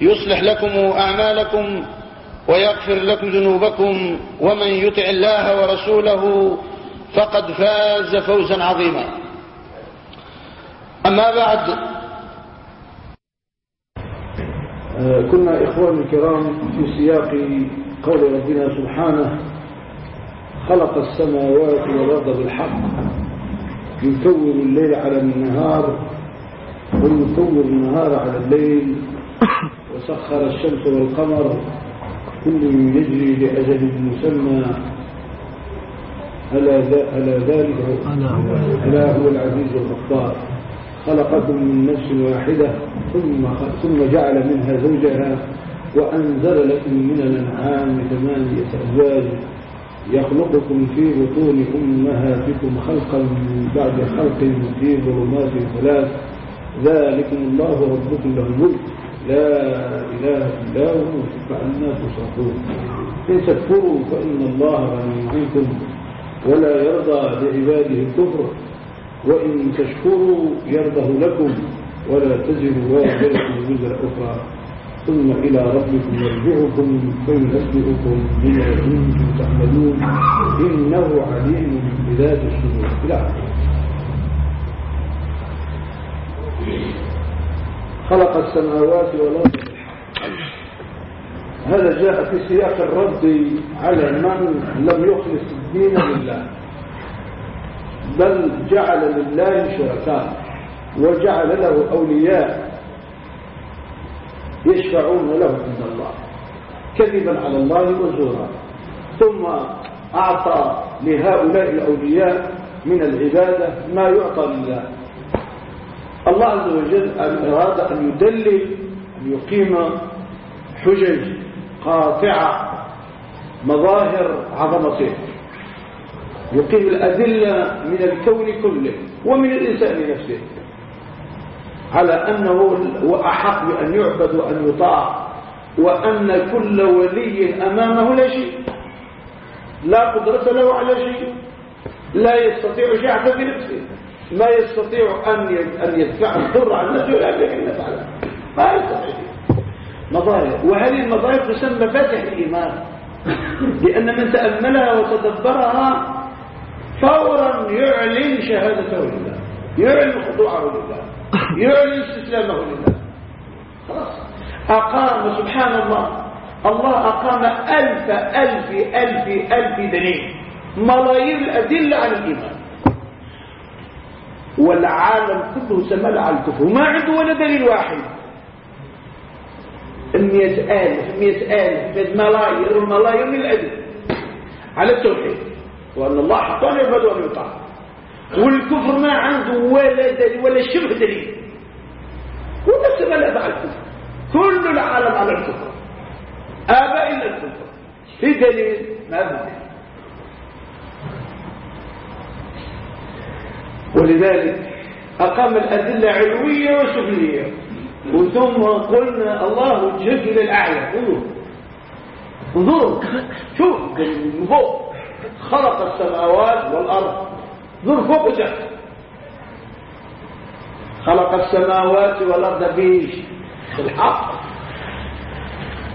يصلح لكم أعمالكم ويغفر لكم ذنوبكم ومن يطع الله ورسوله فقد فاز فوزا عظيما. أما بعد. كنا إخواني الكرام في سياق قول ربنا سبحانه خلق السماوات والأرض بالحق يكور الليل على النهار ويكور النهار على الليل. وسخر الشمس والقمر كل يجري لأجل مسمى. ألا ألا ذلك ألا هو. العزيز الغفار. خلقكم من نفس واحدة ثم ثم جعل منها زوجها وأنزل لكم من الأنعام ثمانية أزواج. يخلقكم في بطون أمهاتكم خلقا من بعد خلق في ظلمات ثلاث. ذلكم الله ربكم له الملك. لا إله إلا هو فأنا تصرفون إن تكفروا فإن الله غني عنكم ولا يرضى لعباده الكفر. وإن تشكروا يرضه لكم ولا تزر وازرة وزر أخرى. ثم إلى ربكم يرجعكم فينبئكم بما كنتم تعملون إنه عليم بذات الصدور إلى خلق السماوات والأرض. هذا جاء في سياق الرد على من لم يخلص الدين لله بل جعل لله شركاء وجعل له أولياء يشفعون له عند الله. كذبا على الله وزورا. ثم أعطى لهؤلاء الأولياء من العبادة ما يعطى لله. الله عز وجل أراد أن يدلل أن يقيم حجج قاطعة مظاهر عظمته. يقيم الأدلة من الكون كله ومن الإنسان نفسه على أنه هو أحق بأن يعبد وأن يطاع وأن كل ولي أمامه لا شيء لا قدرة له على شيء لا يستطيع شيء بنفسه ما يستطيع أن أن يدفع الضر عن نفسه ولا يملك أن يفعله ما يستطيع. مظاهر. وهذه المظاهر تسمى فاتح الإيمان. لأن من تأملها وتدبرها فورا يعلن شهادته لله. يعلن خضوعه لله. يعلن استسلامه لله. خلاص. أقام سبحان الله الله أقام ألف ألف ألف ألف دليل. ملايين الأدلة على الإيمان. والعالم كله سمل على الكفر. وما عنده ولا دليل واحد. مئة آلف مئة آلف ملايين وملايين من الأدلة على التوحيد. وأن الله حق أن يعبد وأن يطاع. والكفر ما عنده ولا دليل ولا شبه دليل. كل السماء على الكفر. كل العالم على الكفر. آباء إلا الكفر. في دليل؟ ما في دليل ولذلك أقام الأدلة علوية وسفلية. وثم قلنا الله الجزء الأعلى. انظروا انظروا شوف. من فوق. خلق السماوات والأرض. انظر فوق وتحت خلق السماوات والأرض بيش بالحق.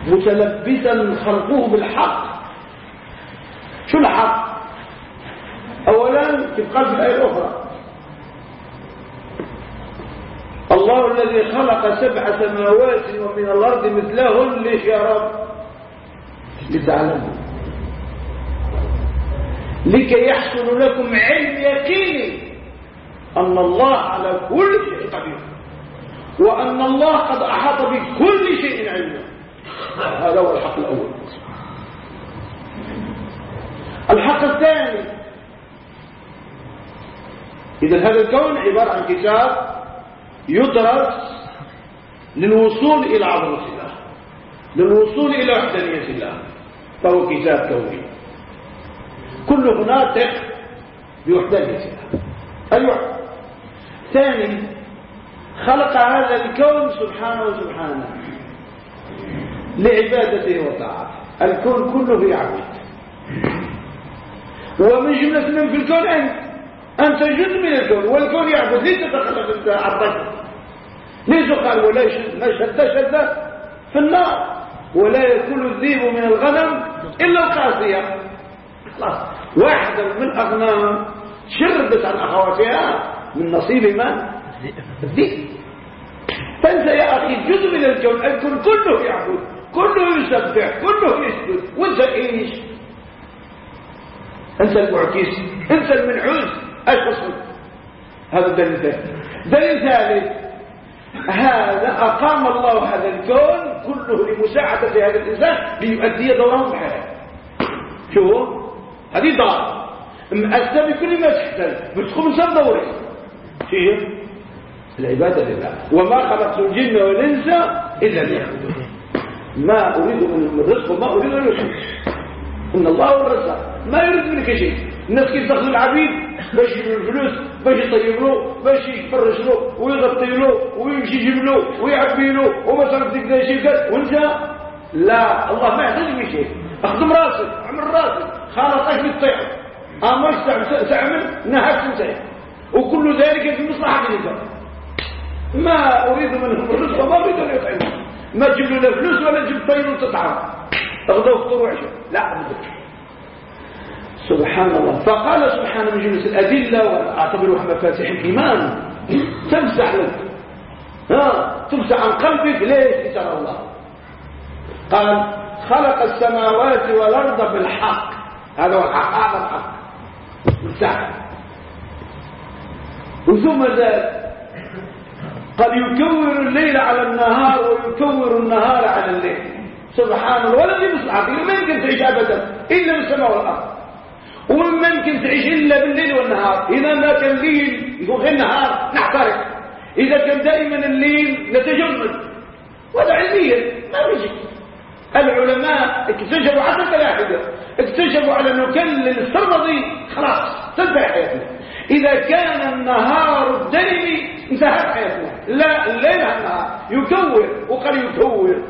متلبسا خلقه بالحق. شو الحق؟ أولا في قلب الآية الأخرى. الله الذي خلق سبع سماوات ومن الأرض مثلهن ليش يا رب لتعلموا لكي يحصل لكم علم يقيني أن الله على كل شيء قدير وأن الله قد أحاط بكل شيء علما. هذا هو الحق الأول. الحق الثاني. إذا هذا الكون عبارة عن كتاب يدرس للوصول إلى عظمة الله للوصول إلى وحدانية الله فهو كتاب كوني كل ناطق بوحدانية الله. أيوة. ثاني خلق هذا الكون سبحانه وسبحانه لعبادته وطاعته. الكون كله يعبد. ومن جملة من في الكون أنت. أنت جزء من الكون والكون يعبد. ليس تخلق أنت عبدت ليس قال ولا شد شد في النار. ولا يكون الذيب من الغنم إلا القاسية. خلاص. واحدة من الأغنام شردت عن أخواتها. من نصيب من؟ الذئب. فأنت يا أخي جزء من الكون. الكون كله يعبد كله يسبح كله يسجد. وأنت إيش؟ أنت المعكس أنت المنعوز إيش هذا دليل ثالث. دليل ثالث هذا أقام الله هذا الكون كله لمساعدة هذا الإنسان ليؤدي دوره في الحياة شو هذه دار. مأسة بكل ما تحتاج. بتقوم سب دوري. شيء العبادة لله. وما خلقت الجن والإنس إلا ليعبدون. ما أريد من الرزق وما أريد من الرزق إن الله هو الرزاق. ما يريد منك شيء. الناس كيف تأخذ العبيد؟ باش يجيب الفلوس باش يطيب له باش يفرش له ويغطي له ويمشي يجيب له ويعبي له وما صرف تقدر شيء وانت؟ لا الله ما يحتاج بشيء اخدم راسك اعمل راسك. خالطك بالطيح أمرك تعمل نهاك تنتهي وكل ذلك في مصلحة الانسان ما أريد منهم الرزق وما أريد أن يطعموا ما تجيب له فلوس ولا تجيب طير وتطعم. تغدو وفطر وعشاء لا ابدا سبحان الله. فقال سبحانه من جنس الأدلة وأعتبرها مفاتيح الإيمان. تمسح لك. ها؟ تمسح عن قلبك. ليش ترى الله؟ قال خلق السماوات والأرض بالحق. هذا هو الحق. هذا الحق. مسح وثم ذلك قد يكور الليل على النهار ويكور النهار على الليل. سبحان الله. ولا في مصلحة ما يمكن تعيش أبدا. إلا بالسماء والأرض. وما يمكن تعيش إلا بالليل والنهار. إذا ما كان ليل يكون غير نهار نحترق. إذا كان دائما الليل نتجمد وهذا علميا ما بيجي العلماء اكتشفوا حتى الفلاحدة اكتشفوا على أنه كان خلاص تنتهي حياتنا. إذا كان النهار الدلمي انتهت حياتنا. لا الليل النهار. يكور وقال يكور.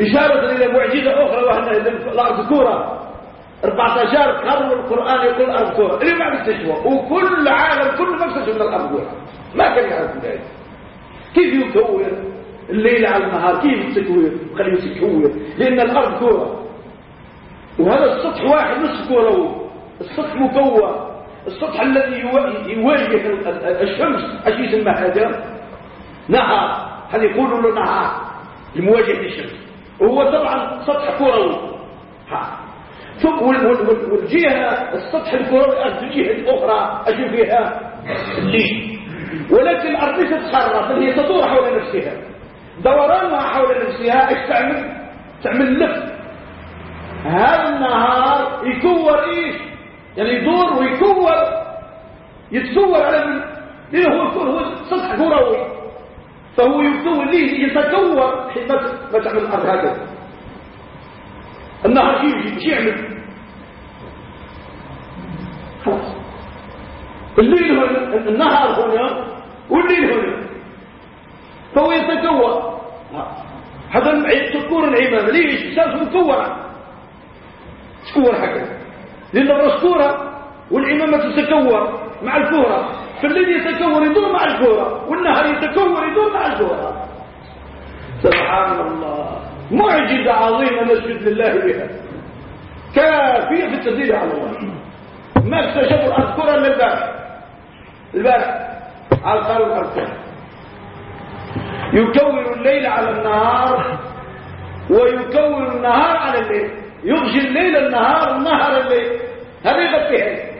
إشارة إلى معجزة أخرى وأن الأرض كورة. 14 قرن القرآن يقول كورة اللي ما بيكتشفه وكل عالم كل ما اكتشف من الأرض كورة ما كان يعرف ذلك كيف يكور الليل على النهار. كيف التكوير خليه يتكور لأن الأرض كورة. وهذا السطح واحد نصف كروي السطح مكور السطح الذي يواجه الشمس. إيش يسمى هذا؟ نهار. هل يقولوا له نهار؟ لمواجهه الشمس وهو طبعا سطح كروي ثم والجهة السطح الكروي الجهة الأخرى إيش فيها الليل ولكن الأرض تتحرك هي تدور حول نفسها. دورانها حول نفسها إيش تعمل؟ تعمل لف. هذا النهار يكور إيش؟ يعني يدور ويكور. يتصور على من؟ ليه هو هو سطح كروي؟ فهو يكون ليه يتكور حين ما تعمل الأرض هكذا النهر يجي شو يعمل. الليل هنا النهر هنا والليل هنا فهو يتكور هذا تكور العمامة. ليش؟ سالفه مكورة تكور هكذا لأن الرسكورة والعمامة تتكور مع الكورة. فالذي يتكور يدور مع الكورة والنهر يتكور يدور مع الكورة. سبحان الله. معجزة عظيمة نسجد لله بها. كافية في التدليل على الله. ما الأرض كرة من البارح. على القرن الأرض يكور الليل على النهار ويكور النهار على الليل. يغشي الليل النهار النهار الليل. هذا يغطيها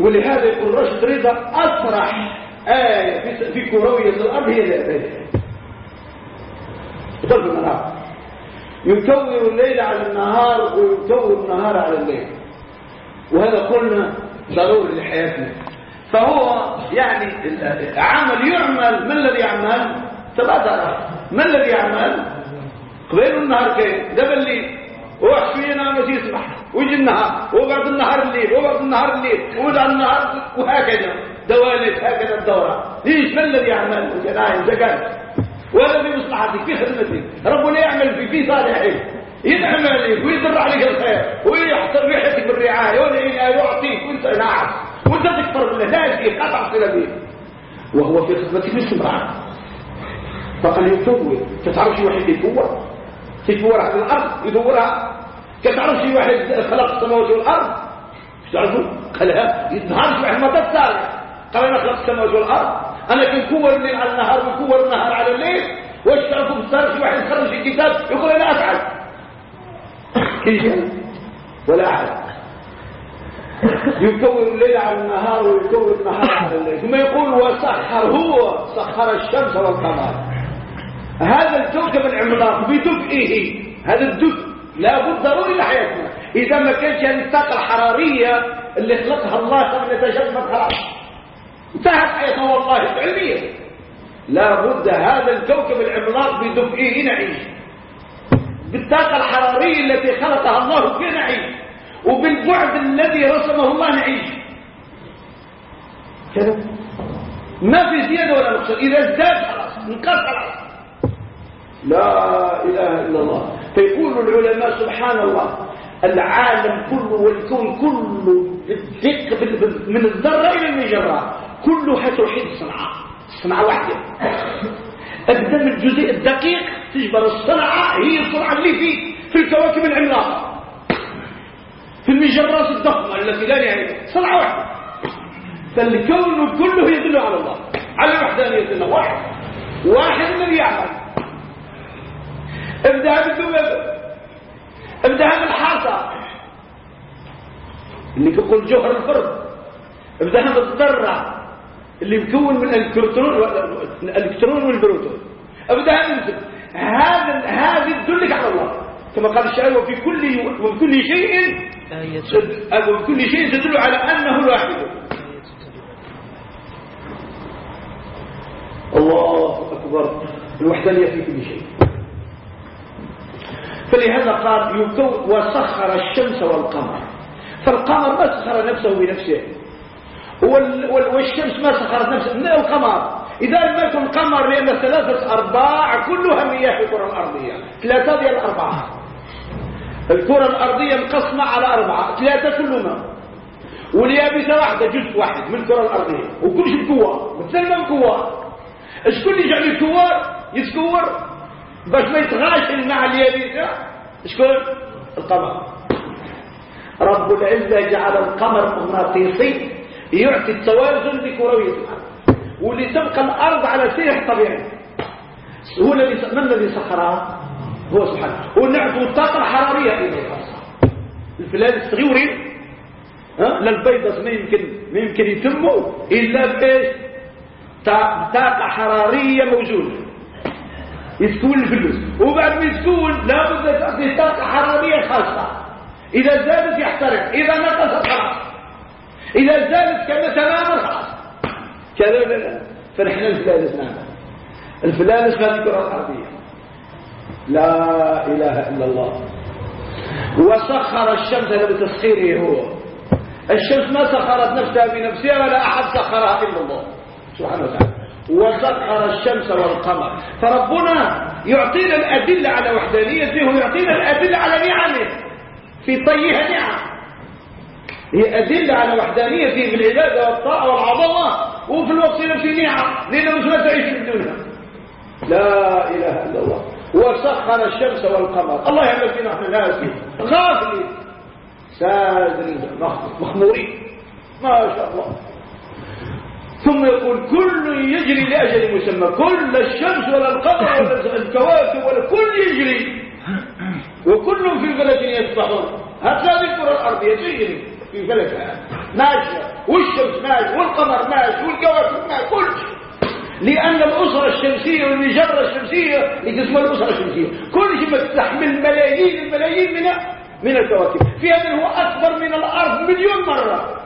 ولهذا يقول رشد رضا أسرح آية في كروية الأرض هي الآية في النهار. يكور الليل على النهار ويكور النهار على الليل. وهذا قلنا ضروري لحياتنا. فهو يعني عمل يعمل ما الذي يعمل؟ تبادر ما الذي يعمل؟ قبيل النهار كيف؟ ده بالليل وروح شوية نام يصبح. ويجي النهار. وبعد النهار الليل. وبعد النهار الليل. وبعد النهار وهكذا. دوالت هكذا الدورة. ليش ما الذي يعمل؟ جناين زقال ولا في مصلحتك في خدمتك. ربنا يعمل في في صالحك. ينعم عليك ويضر عليك الخير ويحصل ريحتك بالرعاية والعناية يعطيك وانت ناعم وانت تكفر بالله ناجي قطع صلة به وهو في خدمتك باستمرار فقال يطور تتعرف واحد يطور تدور على الأرض يدورها. كتعرف شي واحد خلق السماوات والأرض؟ تعرفوا قال لا يظهر شي واحد ما تتصالح قال أنا خلقت السماوات والأرض. أنا كنكور الليل على النهار وكور النهار على الليل واش تعرفوا بالصار شي واحد يخرج الكتاب يقول أنا أفعل. كيف ولا أحد. يكور الليل على النهار ويكور النهار على الليل. ثم يقول وسخر هو سخر الشمس والقمر. هذا الكوكب العملاق بدفئه. هذا الدفء لابد ضروري لحياتنا إذا ما كانش هذه الطاقة الحرارية اللي خلقها الله قبل تجمد خلاص انتهت حياتنا والله العلمية. لابد هذا الكوكب العملاق بدفئه نعيش. بالطاقة الحرارية التي خلقها الله فينا نعيش. وبالبعد الذي رسمه الله نعيش. كذا. ما في زيادة ولا نقصان. إذا ازداد خلاص خلاص. لا إله إلا الله. فيقول العلماء سبحان الله العالم كله والكون كله من الذرة إلى المجرة. كله توحيد الصنعاء الصنعه واحدة. ابدا من الجزء الدقيق تجبر الصنعه هي الصنعه اللي في في الكواكب العملاقة. في المجرات الضخمة التي لا نهاية. صنعة واحدة. فالكون كله يدل على الله. على وحدانية الله واحد. واحد الذي يعمل ابدأ بالذباب ابدأ بالحاصة. اللي يقول جوهر الفرد. ابدأ بالذرة. اللي مكون من الإلكترون الإلكترون والبروتون. ابدأ من هذا هذه تدلك على الله. كما قال الشاعر وفي كل وكل شيء وكل شيء تدل على أنه الواحد. الله أكبر. الوحدانية في كل شيء. فلهذا قال يكون وسخر الشمس والقمر. فالقمر ما سخر نفسه بنفسه. والشمس ما سخرت نفسه من القمر إذا لم يكن قمر لأن ثلاثة أرباع كلها مياه في الكرة الأرضية. ثلاثة ديال الأربعة. الكرة الأرضية مقسمة على أربعة. ثلاثة كلهم واليابسة واحدة جزء واحد من الكرة الأرضية. وكل شيء بقوة. مثلنا بقوة. شكون اللي جعل الكوار يتكور. باش ما يتغاش مع اليابسة. شكون القمر. رب العزة جعل القمر مغناطيسي. يعطي التوازن لكروية الأرض واللي تبقى الأرض على سير الطبيعي هو الذي من الذي سخرها هو سبحانه. ونعطوا الطاقة الحرارية إليه. الفلان الصغيوري ها؟ للبيضة ما يمكن ما يمكن يتموا إلا بإيش؟ طاقة حرارية موجودة. يسكون الفلوس. وبعد ما يسكون لابد تعطي طاقة حرارية خاصة. إذا زادت يحترق. إذا نقصت خلاص. إذا زادت كما تماما خلاص كذا فنحن الفلانس نعم الفلانس هذه الكرة الأرضية لا إله إلا الله. وسخر الشمس بتسخيره هو. الشمس ما سخرت نفسها بنفسها ولا أحد سخرها إلا الله. سبحانه وتعالى. وسخر الشمس والقمر. فربنا يعطينا الأدلة على وحدانيته ويعطينا الأدلة على نعمه. في طيها نعم هي أدلة على وحدانيته في العبادة والطاعة والعظمة وفي الوقت نفسه نعم لأنه مش لا تعيش في الدنيا. لا إله إلا الله. وسخر الشمس والقمر. الله يعلم فينا إحنا ناس غافلين. ساذرين. مخمورين. ما شاء الله. ثم يقول كل يجري لأجل مسمى. كل الشمس ولا القمر ولا الكواكب ولا كل يجري. وكل في فلك يسبحون. هكذا الكرة الأرضية تجري في فلكها ماشية والشمس ماشية والقمر ماشي والكواكب ماشي كل شيء. لأن الأسرة الشمسية والمجرة الشمسية تسمى الأسرة الشمسية. كل شيء تحمل ملايين الملايين من من الكواكب. في هذا هو أكبر من الأرض مليون مرة.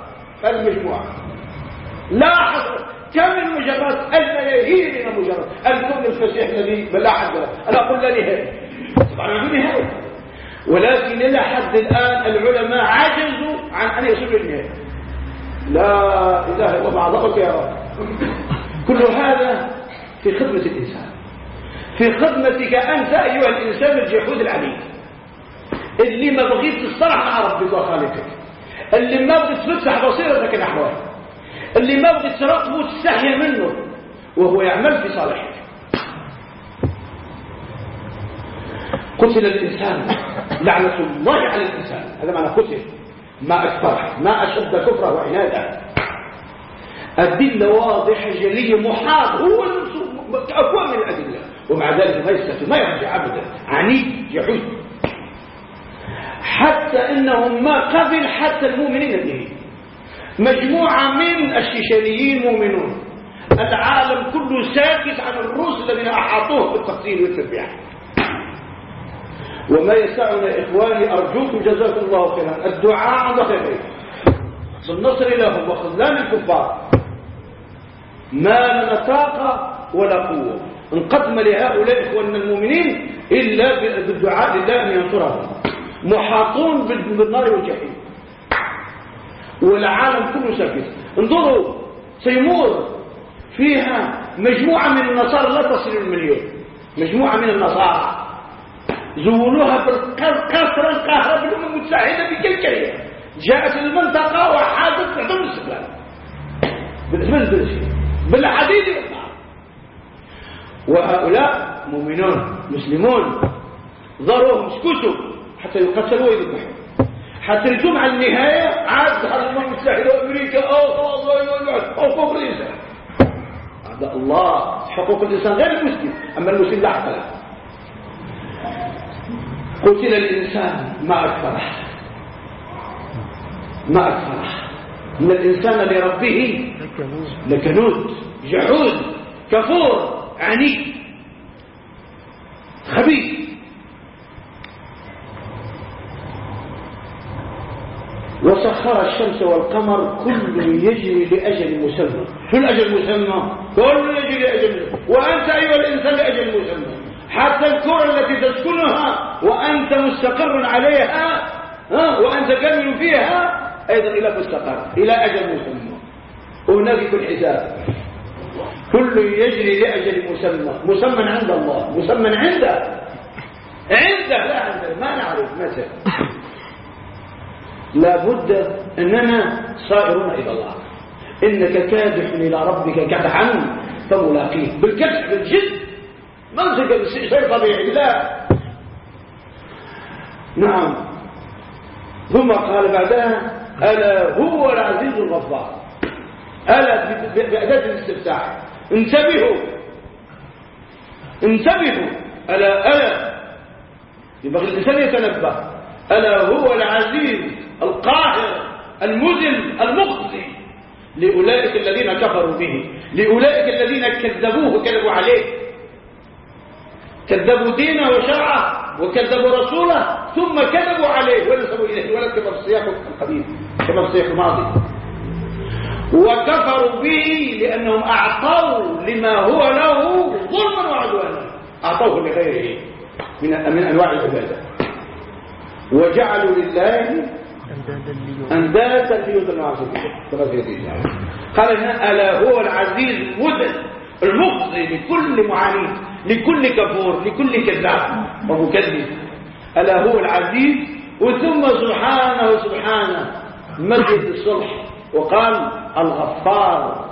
المجموعة لا حصر كم المجرات الملايين من المجرات. الكون الفسيح الذي بلا حد أنا أقول لا نهاية طبعا لا نهاية ولكن إلى حد الآن العلماء عجزوا عن أن يصلوا النهاية. لا إله إلا عظمك يا رب. كل هذا في خدمة الإنسان. في خدمتك أنت أيها الإنسان الجحود العليم. اللي ما بغيت تصطلح مع ربك وخالقك. اللي ما بغيت تفتح بصيرتك نحوه اللي ما بغيت تراقبه وتستحيا منه. وهو يعمل في صالحك. قتل الإنسان. لعنة الله على الإنسان. هذا معنى قتل ما أكثره ما أشد كفره وعناده. أدلة واضحة جلية محاط هو أقوى من الأدلة. ومع ذلك ما يستفيد ما يرجع أبدا. عنيد يحوز حتى إنهم ما قبل حتى المؤمنين به مجموعة من الشيشانيين مؤمنون. العالم كله ساكت عن الروس الذين أحاطوه بالتقتيل والتبعية وما يسعنا إخواني أرجوكم جزاكم الله خيرا. الدعاء عند خيرين. بالنصر لهم وخذلان الكفار. ما لنا طاقة ولا قوة. انقدم لهؤلاء إخواننا المؤمنين إلا بالدعاء لله أن ينصرهم. محاطون بالنار والجحيم. والعالم كله ساكت. انظروا سيمور فيها مجموعة من النصارى لا تصل المليون. مجموعة من النصارى. زولوها بالكثرة القاهرة بالأمم المتحدة بكل جاءت المنطقة وحادت تعتم الاستقلال بالحديد وهؤلاء مؤمنون مسلمون ضروهم اسكتوا حتى يقتلوا ويذبحوا. حتى الجمعة النهاية عاد الأمم المتحدة وأمريكا أو أو حقوق الإنسان. هذا الله حقوق الإنسان غير المسلم أما المسلم لا حق له قتل الإنسان ما أكثره ما أكثره إن الإنسان لربه لكنود جحود كفور عنيد خبيث. وسخر الشمس والقمر كل يجري لأجل مسمى. شو الأجل مسمى؟ كل يجري لأجل مسمى. وأنت أيها الإنسان لأجل مسمى. حتى الكرة التي تسكنها وأنت مستقر عليها ها؟ وأنت كامل فيها أيضا إلى مستقر إلى أجل مسمى. وهناك يكون حساب. كل يجري لأجل مسمى. مسمى عند الله. مسمى عنده. عنده. لا عنده. ما نعرف متى. لابد أننا صائرون إلى الله. إنك كادح إلى ربك كدحا فملاقيه. بالكدح بالجد. منزق شيء طبيعي. لا. نعم. ثم قال بعدها ألا هو العزيز الغفار. ألا بأداة الاستفتاح. انتبهوا. انتبهوا. ألا ألا. يبغى الإنسان يتنبه. ألا هو العزيز القاهر المذل المخزي. لأولئك الذين كفروا به. لأولئك الذين كذبوه وكذبوا عليه. كذبوا دينه وشرعه وكذبوا رسوله ثم كذبوا عليه ونسبوا إليه ولد كما في السياق القديم كما في السياق الماضي. وكفروا به لأنهم أعطوا لما هو له ظلما وعدوانا. أعطوه لغيره من من أنواع العبادة. وجعلوا لله أندادا ليضلوا عن سبيله قال هنا ألا هو العزيز المذل المخزي لكل معاني لكل كفور لكل كذاب. ومكذب ألا هو العزيز؟ وثم سبحانه سبحانه مجد الصلح وقال الغفار.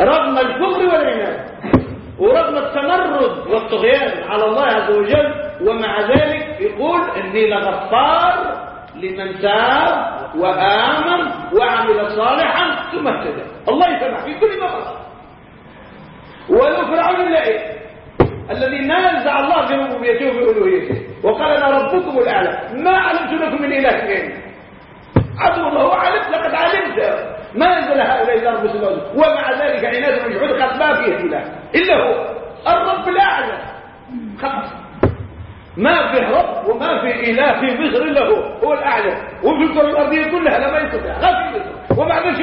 رغم الكفر والعناد ورغم التمرد والطغيان على الله عز وجل ومع ذلك يقول إني لغفار لمن تاب وآمن وعمل صالحا ثم اهتدى. الله يسمح في كل مرة ولو فرعون اللئيم الذي نازع الله في ربوبيته وفي ألوهيته. وقال أنا ربكم الأعلى. ما علمت لكم من إله غيري. عدو الله علمت لقد علمت. ما انزل هؤلاء إلى رب السماوات ومع ذلك عناد وجحود قد ما فيه اله إلا هو. الرب الأعلى. خلاص. ما في رب وما في إله في مصر إلا هو. هو الأعلى. وفي الكرة الأرضية كلها لا ما يستطيع لا في مصر ومع ذلك شو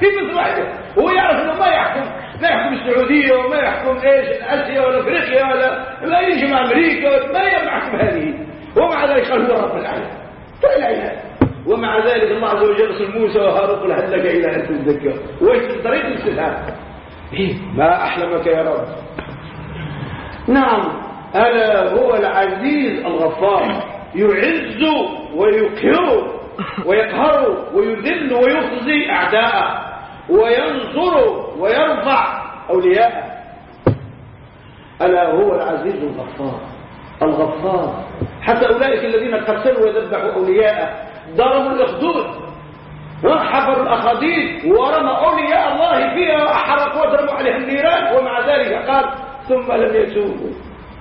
في مصر واحدة. هو يعرف إنه ما يحكم. ما يحكم السعودية وما يحكم إيش آسيا ولا أفريقيا ولا ما يجي مع أمريكا ما يحكم هذه. ومع ذلك قال هو الرب الاعلى فلا إله ومع ذلك الله عز وجل يرسل موسى وهارون قل هل لك إلى أن تزكى وش طريق الاستفهام؟ إيه؟ ما أحلمك يا رب. نعم ألا هو العزيز الغفار. يعز ويقهر ويقهر ويذل ويخزي أعداءه. وينصر ويرفع أولياءه. ألا هو العزيز الغفار؟ الغفار. حتى أولئك الذين قتلوا وذبحوا أولياءه ضربوا الأخدود. وحفروا الأخاديد ورموا أولياء الله فيها وأحرقوا وضربوا عليها النيران ومع ذلك قال ثم لم يتوبوا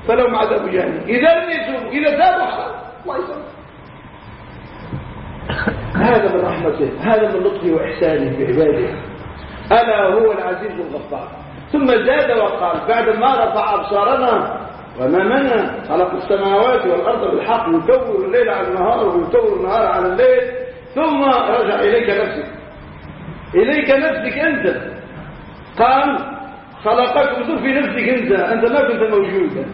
فلهم عذاب جهنم. إذا لم يتوبوا إذا تابوا الله يسلم هذا من رحمته هذا من لطفه وإحسانه بعباده. ألا هو العزيز الغفار. ثم زاد وقال بعد ما رفع أبصارنا ومامنا خلق السماوات والأرض بالحق يكور الليل على النهار ويكور النهار على الليل ثم رجع إليك نفسك. إليك نفسك أنت. قال خلقك في نفسك أنت. أنت ما كنت موجودا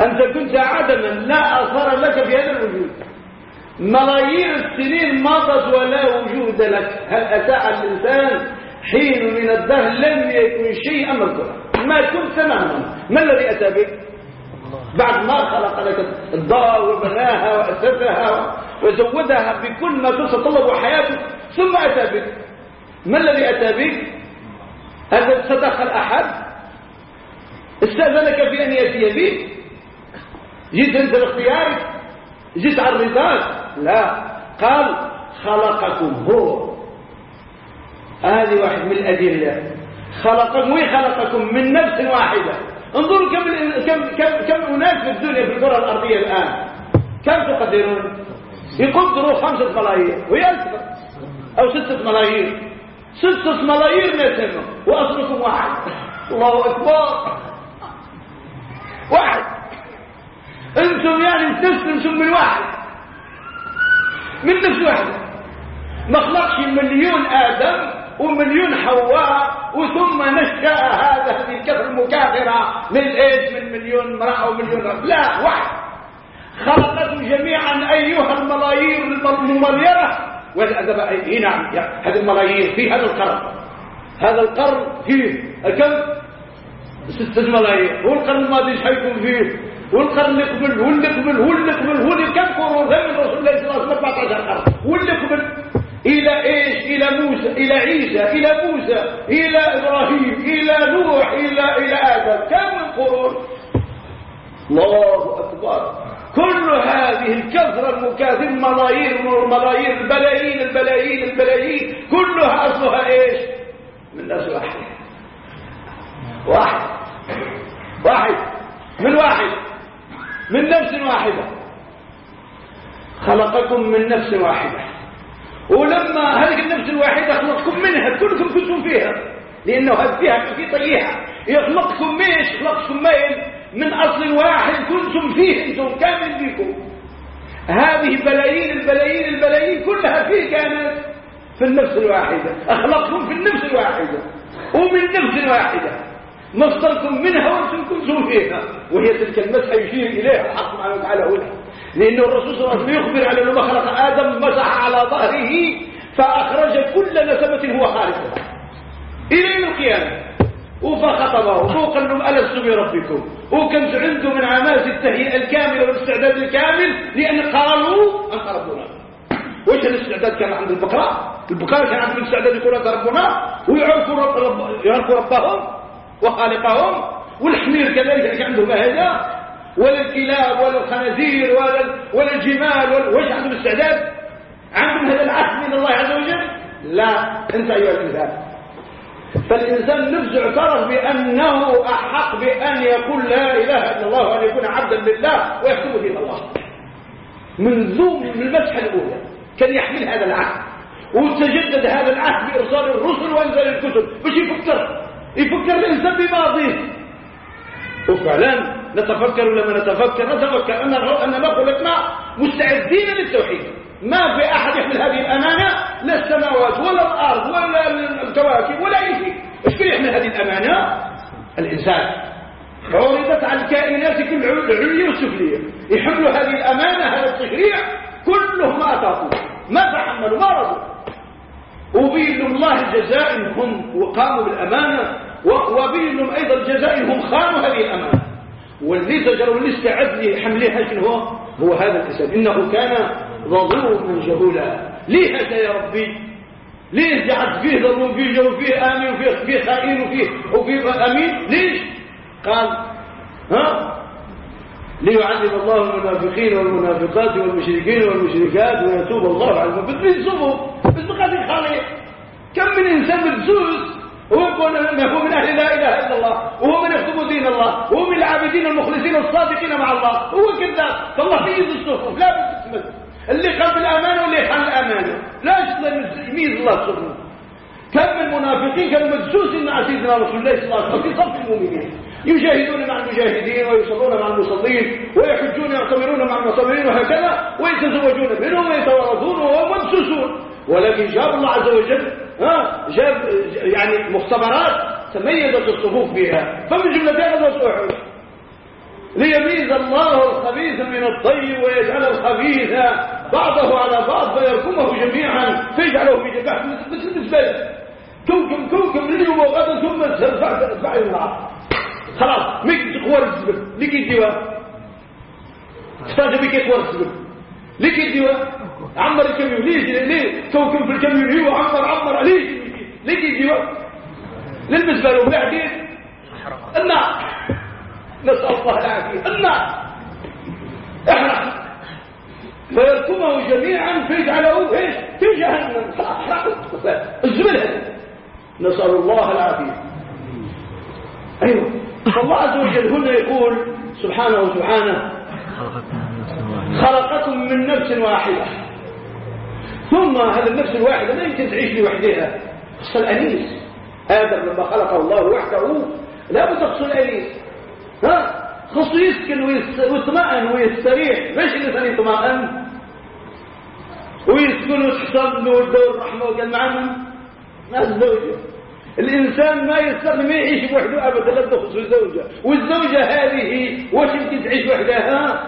أنت كنت عدما لا أثر لك في هذا الوجود. ملايين السنين مضت ولا وجود لك. هل على الإنسان حين من الدهر لم يكن شيئا مذكورا ما كنت تماما. ما الذي أتى بك بعد ما خلق لك الدار وبناها وأسسها وزودها بكل ما تتطلب حياتك ثم أتى بك ما الذي أتى بك هل تدخل أحد؟ استأذنك في أن يأتي بك جيت أنت باختيارك؟ جيت على الرضاك؟ لا. قال خلقكم هو. هذه واحد من الأدلة. خلقكم وخلقكم من نفس واحدة. انظروا كم كم كم كم أناس في الدنيا في الكرة الأرضية الآن. كم تقدرون؟ يقدروا خمسة ملايين وهي أو ستة ملايين. ستة ملايين نسمة وأصلكم واحد. الله أكبر. واحد. أنتم يعني تستمسوا من واحد. من نفس واحد. ما خلقش مليون آدم. ومليون حواء وثم نشأ هذا هذه الكثرة المكاثرة من إيش؟ من مليون امرأة ومليون رجل. لا واحد. خلقتم جميعا أيها الملايين الممليرة. والأدب أي نعم هذه الملايين في هذا القرن. هذا القرن فيه كم ستة ملايين والقرن الماضي حيكون فيه؟ والقرن اللي قبل واللي قبل واللي قبل واللي كم قرون؟ من رسول الله صلى الله عليه وسلم 14 قرن. واللي قبل. إلى إيش؟ إلى موسى إلى عيسى إلى موسى إلى إبراهيم إلى نوح إلى إلى آدم. كم من قرون الله أكبر. كل هذه الكثرة المكاثرة ملايين ملايين البلايين البلايين البلايين كلها أصلها إيش؟ من نفس واحد. واحد. واحد. من واحد. من نفس واحدة. خلقكم من نفس واحدة. ولما هذه النفس الواحدة خلقكم منها كلكم كنتم فيها. لأنه فيها في طيحة يخلقكم ميش خلقكم مين من أصل واحد كنتم فيه أنتم كامل فيكم. هذه بلايين البلايين البلايين كلها فيه كانت في النفس الواحدة. أخلقكم في النفس الواحدة. ومن نفس واحدة مصدركم منها وأنتم كنتم فيها. وهي تلك المسحة يشير إليها. الحق سبحانه وتعالى هنا. لأن الرسول صلى الله عليه وسلم يخبر على لما خلق آدم مسح على ظهره فأخرج كل نسمة هو خالقها. إلى القيامة. وفخطبه. وقال لهم ألست بربكم وكنت عنده من عماس التهيئة الكاملة والاستعداد الكامل؟ لأن قالوا أنت ربنا. وش الاستعداد كان عند البقرة؟ البقرة كان عندهم الاستعداد يقول أنت ربنا. ويعرفوا رب رب ربهم وخالقهم. والحمير كذلك كان عندهم هذا ولا الكلاب ولا الخنازير ولا ولا الجمال ولا وش عندهم استعداد؟ عندهم هذا العهد من الله عز وجل؟ لا. انت أيها الإنسان. فالإنسان نفسه اعترف بأنه أحق بأن يقول لا إله إلا الله وأن يكون عبدا لله ويحكم دين الله. منذ من المسحه الأولى كان يحمل هذا العهد. وتجدد هذا العهد بإرسال الرسل وإنزال الكتب. باش يفكر. يفكر الإنسان بماضيه. وفعلا نتفكر ولا نتفكر؟ نتفكر أن أن نقول لك ما مستعدين للتوحيد. ما في أحد يحمل هذه الأمانة لا السماوات ولا الأرض ولا الكواكب ولا أي شيء. إيش يحمل هذه الأمانة؟ الإنسان. عرضت على الكائنات كل العليا والسفليه يحملوا هذه الأمانة هذا التشريع كلهم ما اطاقوا ما تحملوا ما رضوا. وبين الله الجزاء هم وقاموا بالأمانة وبين أيضا الجزاء هم خانوا هذه الأمانة. واللي تجر واللي استعد لحملها شنو هو؟ هو هذا الانسان إنه كان ظلوما جهولا. ليه هذا يا ربي؟ ليه جعلت فيه ظلوم فيه جو فيه امين وفيه فيه خائن وفيه وفيه أمين؟ ليش؟ قال ها؟ ليعذب الله المنافقين والمنافقات والمشركين والمشركات ويتوب الله على المنافقين. بس بقدر خالي. كم من إنسان مدسوس هو من أهل لا إله إلا الله. وهو من يخدم دين الله. وهو من العابدين المخلصين الصادقين مع الله. هو كذاب فالله يميز الصفوف لا بد اللي قام بالامانه واللي خان الامانه لا يميز الله الصفوف كم من منافقين كانوا مدسوسين مع سيدنا رسول الله صلى الله عليه وسلم في صف المؤمنين. يجاهدون مع المجاهدين ويصلون مع المصلين ويحجون يعتمرون مع المعتمرين وهكذا ويتزوجون منهم ويتوارثون وهم مدسوسون ولكن جاب الله عز وجل ها جاب يعني مختبرات تميزت الصفوف فيها فمن جملتها غزوه احد ليميز الله الخبيث من الطيب ويجعل الخبيث بعضه على بعض فيركمه جميعا فيجعله في جبهه مثل الزباله كوكب كوكب اليوم وغدا ثم ترفع إلى العرض. خلاص ميك تقوار الزبل لكي ديوا أستاذ بك تقوار الزبل لكي ديوا عمر الكاميون ليه ليه كوكب في الكاميون هو عمر ليه لكي ديوا للبس بالهم بعدين النار نسأل الله العافية. النار احرق فيركمه جميعا فيجعله إيش في جهنم. الزبل. نسأل الله العافية. أيوة. فالله عز وجل هنا يقول سبحانه وسبحانه خلقكم من نفس واحدة. ثم هذا النفس الواحدة ما يمكن تعيش لوحدها خص الأنيس آدم لما خلقه الله وحده لا بد خص الأنيس ها؟ خص يسكن ويطمئن ويستريح. ليش الإنسان يطمئن؟ ويسكن وتحصل له الدور الرحمة وقال معنا ما الزوجة؟ الإنسان ما يستغني ما يعيش وحده أبدا لا تخص زوجة والزوجة هذه واش يمكن تعيش وحدها؟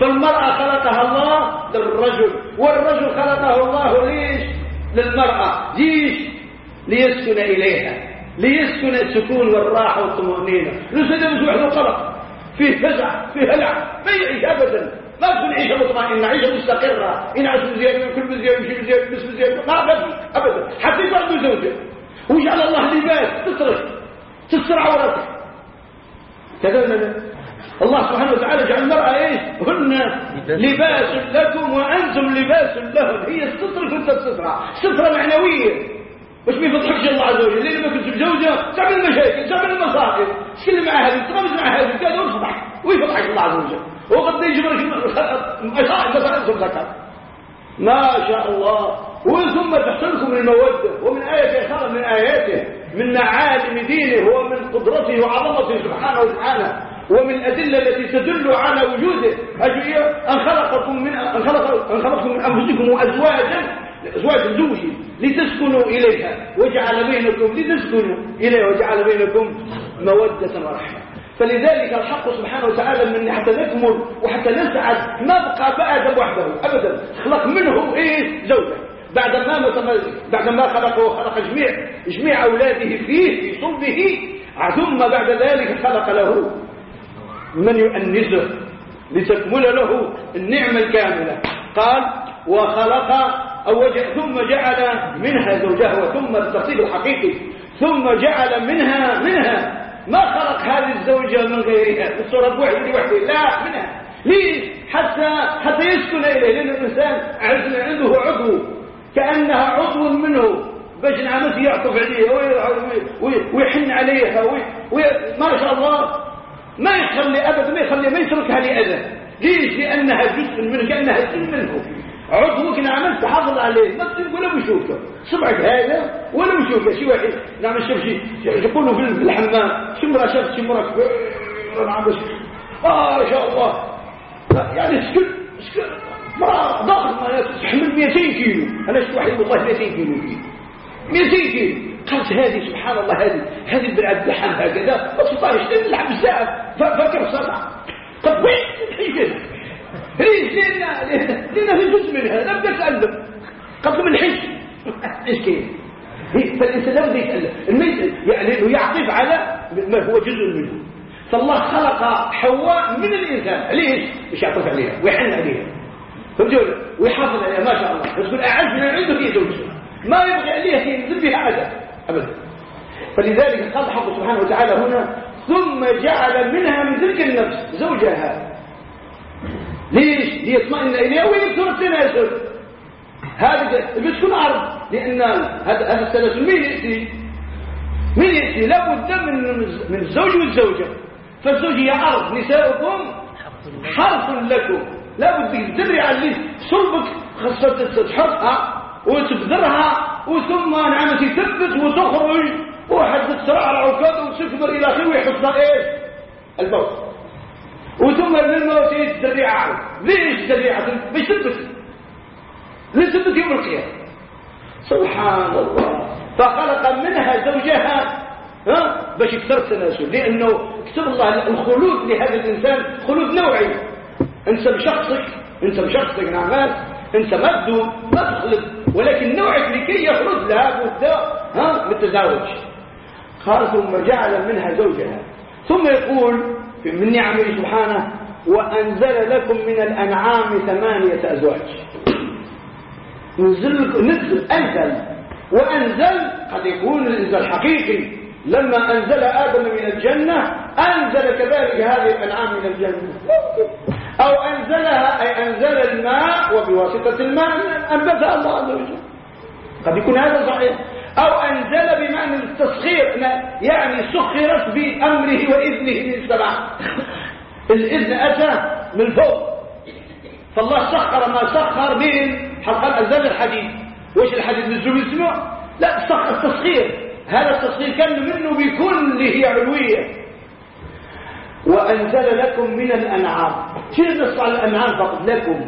فالمرأة خلقها الله للرجل والرجل خلقه الله ليش؟ للمرأة. ليش؟ ليسكن إليها ليسكن السكون والراحة والطمأنينة. لسه وحده خلق فيه فزع فيه هلع. ما يعيش أبدا. ما تكون عيشة مطمئنة عيشة مستقرة. ينعس بزيادة ويأكل بزيادة ويمشي بزيادة ويلبس بزيادة ما أبدا. حتى يبقى زوجة وجعل الله لباس تسرق. تستر عورتك كذا الله سبحانه وتعالى جعل المرأة إيش؟ هن لباس لكم وأنتم لباس لهم. هي الستر كنت السترة سترة معنوية. مش ما يفضحكش الله عز وجل؟ ليه ما كنت بزوجة تعمل مشاكل تعمل المصائب تكلم مع هذه تغمز مع هذه كذا ويفضحك ويفضحك الله عز وجل؟ وقد يجبرك مصائب مثلا ذكر ما شاء الله. وثم تحصلكم المودة ومن آية أخرى من آياته من معالم دينه ومن قدرته وعظمته سبحانه وتعالى ومن الأدلة التي تدل على وجوده. أن خلقكم من أن خلق أن خلقكم من أنفسكم أزواجا أزواج زوجي لتسكنوا إليها وجعل بينكم لتسكنوا إليها وجعل بينكم مودة ورحمة. فلذلك الحق سبحانه وتعالى من حتى نكمل وحتى نسعد ما بقى بآدم وحده أبدا. خلق منه إيه؟ زوجة. بعد ما بعد ما خلقه خلق جميع جميع أولاده فيه في صلبه. ثم بعد ذلك خلق له من يؤنسه لتكمل له النعمة الكاملة. قال وخلق أو ثم جعل منها زوجها ثم الترتيب الحقيقي. ثم جعل منها منها. ما خلق هذه الزوجة من غيرها. الصورة بوحدة لوحده لا منها. ليش؟ حتى حتى يسكن إليه. لأن الإنسان عنده عضو. كأنها عضو منه. باش نعمس يعطف عليها ويحن عليها. ما شاء الله. ما يخلي ابدا ما يخلي ما يتركها لأذى. ليش؟ لأنها جزء منه كانها جزء منه. عضوك نعمل تحافظ عليه. ما تصير ولا بشوكه سمعك هذا ولا بشوكه شي واحد نعمل شوف شي يقولوا في الحمام. شمرة شفت شمرة كبيرة نعمل ما شاء الله. يعني سكت سكت ما ضخمة ما تحمل 200 كيلو. أنا شفت واحد والله 200 كيلو 200 كيلو. قالت هذه سبحان الله هذه هذه البلعب اللحم هكذا ما تستطيعش اللحم بزاف فكر صدع طب وين؟ ليش لنا لنا في جزء منها؟ نبدا نتالم قبل من الحج إيش كيف فالإنسان لابد يتألم. الميت يعني يعطف على ما هو جزء منه. فالله خلق حواء من الإنسان. ليش؟ مش يعطف عليها؟ ويحن عليها. فهمتوا ويحافظ عليها. ما شاء الله. تكون أعز من عنده في زوجته ما يبغي عليها ينزل بها عدد أبدا. فلذلك قال حق سبحانه وتعالى هنا ثم جعل منها من تلك النفس زوجها. ليش؟ ليطمئن اليها ويكثر التناسل هذا بتكون عرض لأن هذا هذا التناسل مين يأتي؟ مين يأتي؟ لابد من من الزوج والزوجة. فالزوج هي عرض نساؤكم حرف لكم. لابد تدري على اللي صلبك خاصه تحطها وتبذرها وثم نعم تثبت وتخرج وحد تسرع العكاد وتكبر إلى آخره ويحطها إيش البوت. وثم للموت الذريعة. ليش الذريعة؟ باش تثبت ليش تثبت يوم القيامة. سبحان الله. فخلق منها زوجها ها؟ باش يكثر التناسل. لأنه كتب الله الخلود لهذا الإنسان خلود نوعي. أنت بشخصك أنت بشخصك نعمات أنت مبدو ما تخلد. ولكن نوعك لكي يخرج لها بد ها بالتزاوج قال ثم جعل منها زوجها. ثم يقول من نعمه سبحانه وأنزل لكم من الأنعام ثمانية أزواج. نزل, نزل أنزل. وأنزل قد يكون الإنزال حقيقي. لما أنزل آدم من الجنة أنزل كذلك هذه الأنعام من الجنة. أو أنزلها أي أنزل الماء وبواسطة الماء أنبتها الله عز وجل. قد يكون هذا صحيح. أو أنزل بمعنى التسخير يعني سخرت بأمره وإذنه من السماء الإذن أتى من فوق. فالله سخر ما سخر من حقا أنزل الحديد. وش الحديد نزل اسمه؟ لا سخر التسخير. هذا التسخير كان منه بكله علوية. وأنزل لكم من الأنعام. كيف نص على الأنعام فقط؟ لكم.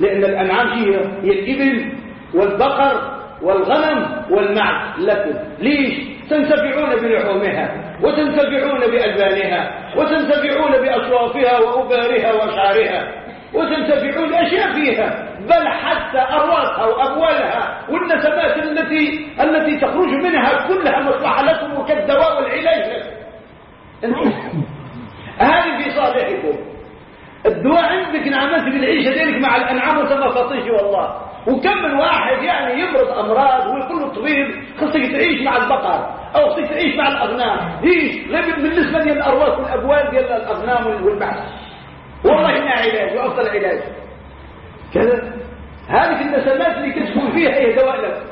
لأن الأنعام هي الإبل والبقر والغنم والمعز لكم. ليش؟ تنتفعون بلحومها وتنتفعون بألبانها وتنتفعون بأصوافها وأبارها وأشعارها وتنتفعون أشياء فيها. بل حتى أرواحها وأبوالها والنسبات التي التي تخرج منها كلها مصلحة لكم وكالدواء والعلاج. هذه في صالحكم. الدواء عندك نعمت بالعيشة دينك مع الأنعام وتما والله. وكم من واحد يعني يمرض أمراض ويقول له الطبيب خصك تعيش مع البقر أو خصك تعيش مع الأغنام. ليش غير بالنسبة ديال الأرواح والأبوال ديال الأغنام والبعث والله إنها علاج وأفضل علاج. كذا. هذه النسمات اللي كتكون فيها هي دواء لك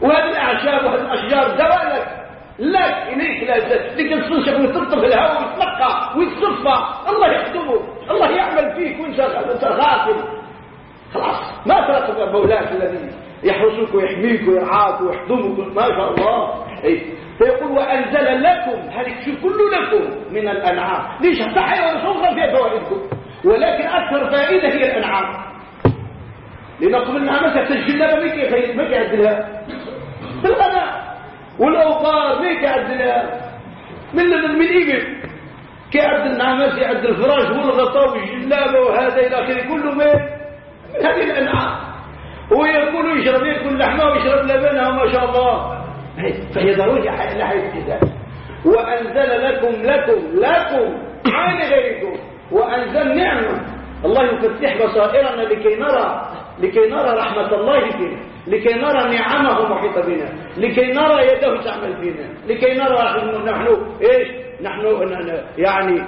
وهذه الأعشاب وهذه الأشجار دواء لك لك اليك لا اللي كتنشف ويطرطف في الهواء ويتنقى ويتصفى الله يخدمه الله يعمل فيك وانت غافل. خلاص ما ترك مولاك الذي يحرسك ويحميك ويرعاك ويحضنك ما شاء الله. إيه؟ فيقول وأنزل لكم هذه شيء كله لكم من الأنعام؟ ليش حتى صغر فيها فوائدكم؟ ولكن أكثر فائدة هي الأنعام. لأن قبل مثلا تجلب ميك ميك يعدلها بالغناء والأوقات ميك يعدلها من من الإبل كيعدل النعمة يعدل الفراش والغطاء والجلابة وهذا إلى آخره كله ميك هذه الأنعام. ويأكل ويشرب يأكل لحمة ويشرب لبنها ما شاء الله. فهي ضروري لحيث كذا وأنزل لكم لكم لكم عين غيركم. وأنزل نعمة. الله يفتح بصائرنا لكي نرى لكي نرى رحمة الله فينا. لكي نرى نعمه محيطة بنا لكي نرى يده تعمل فينا لكي نرى نحن إيش؟ نحن يعني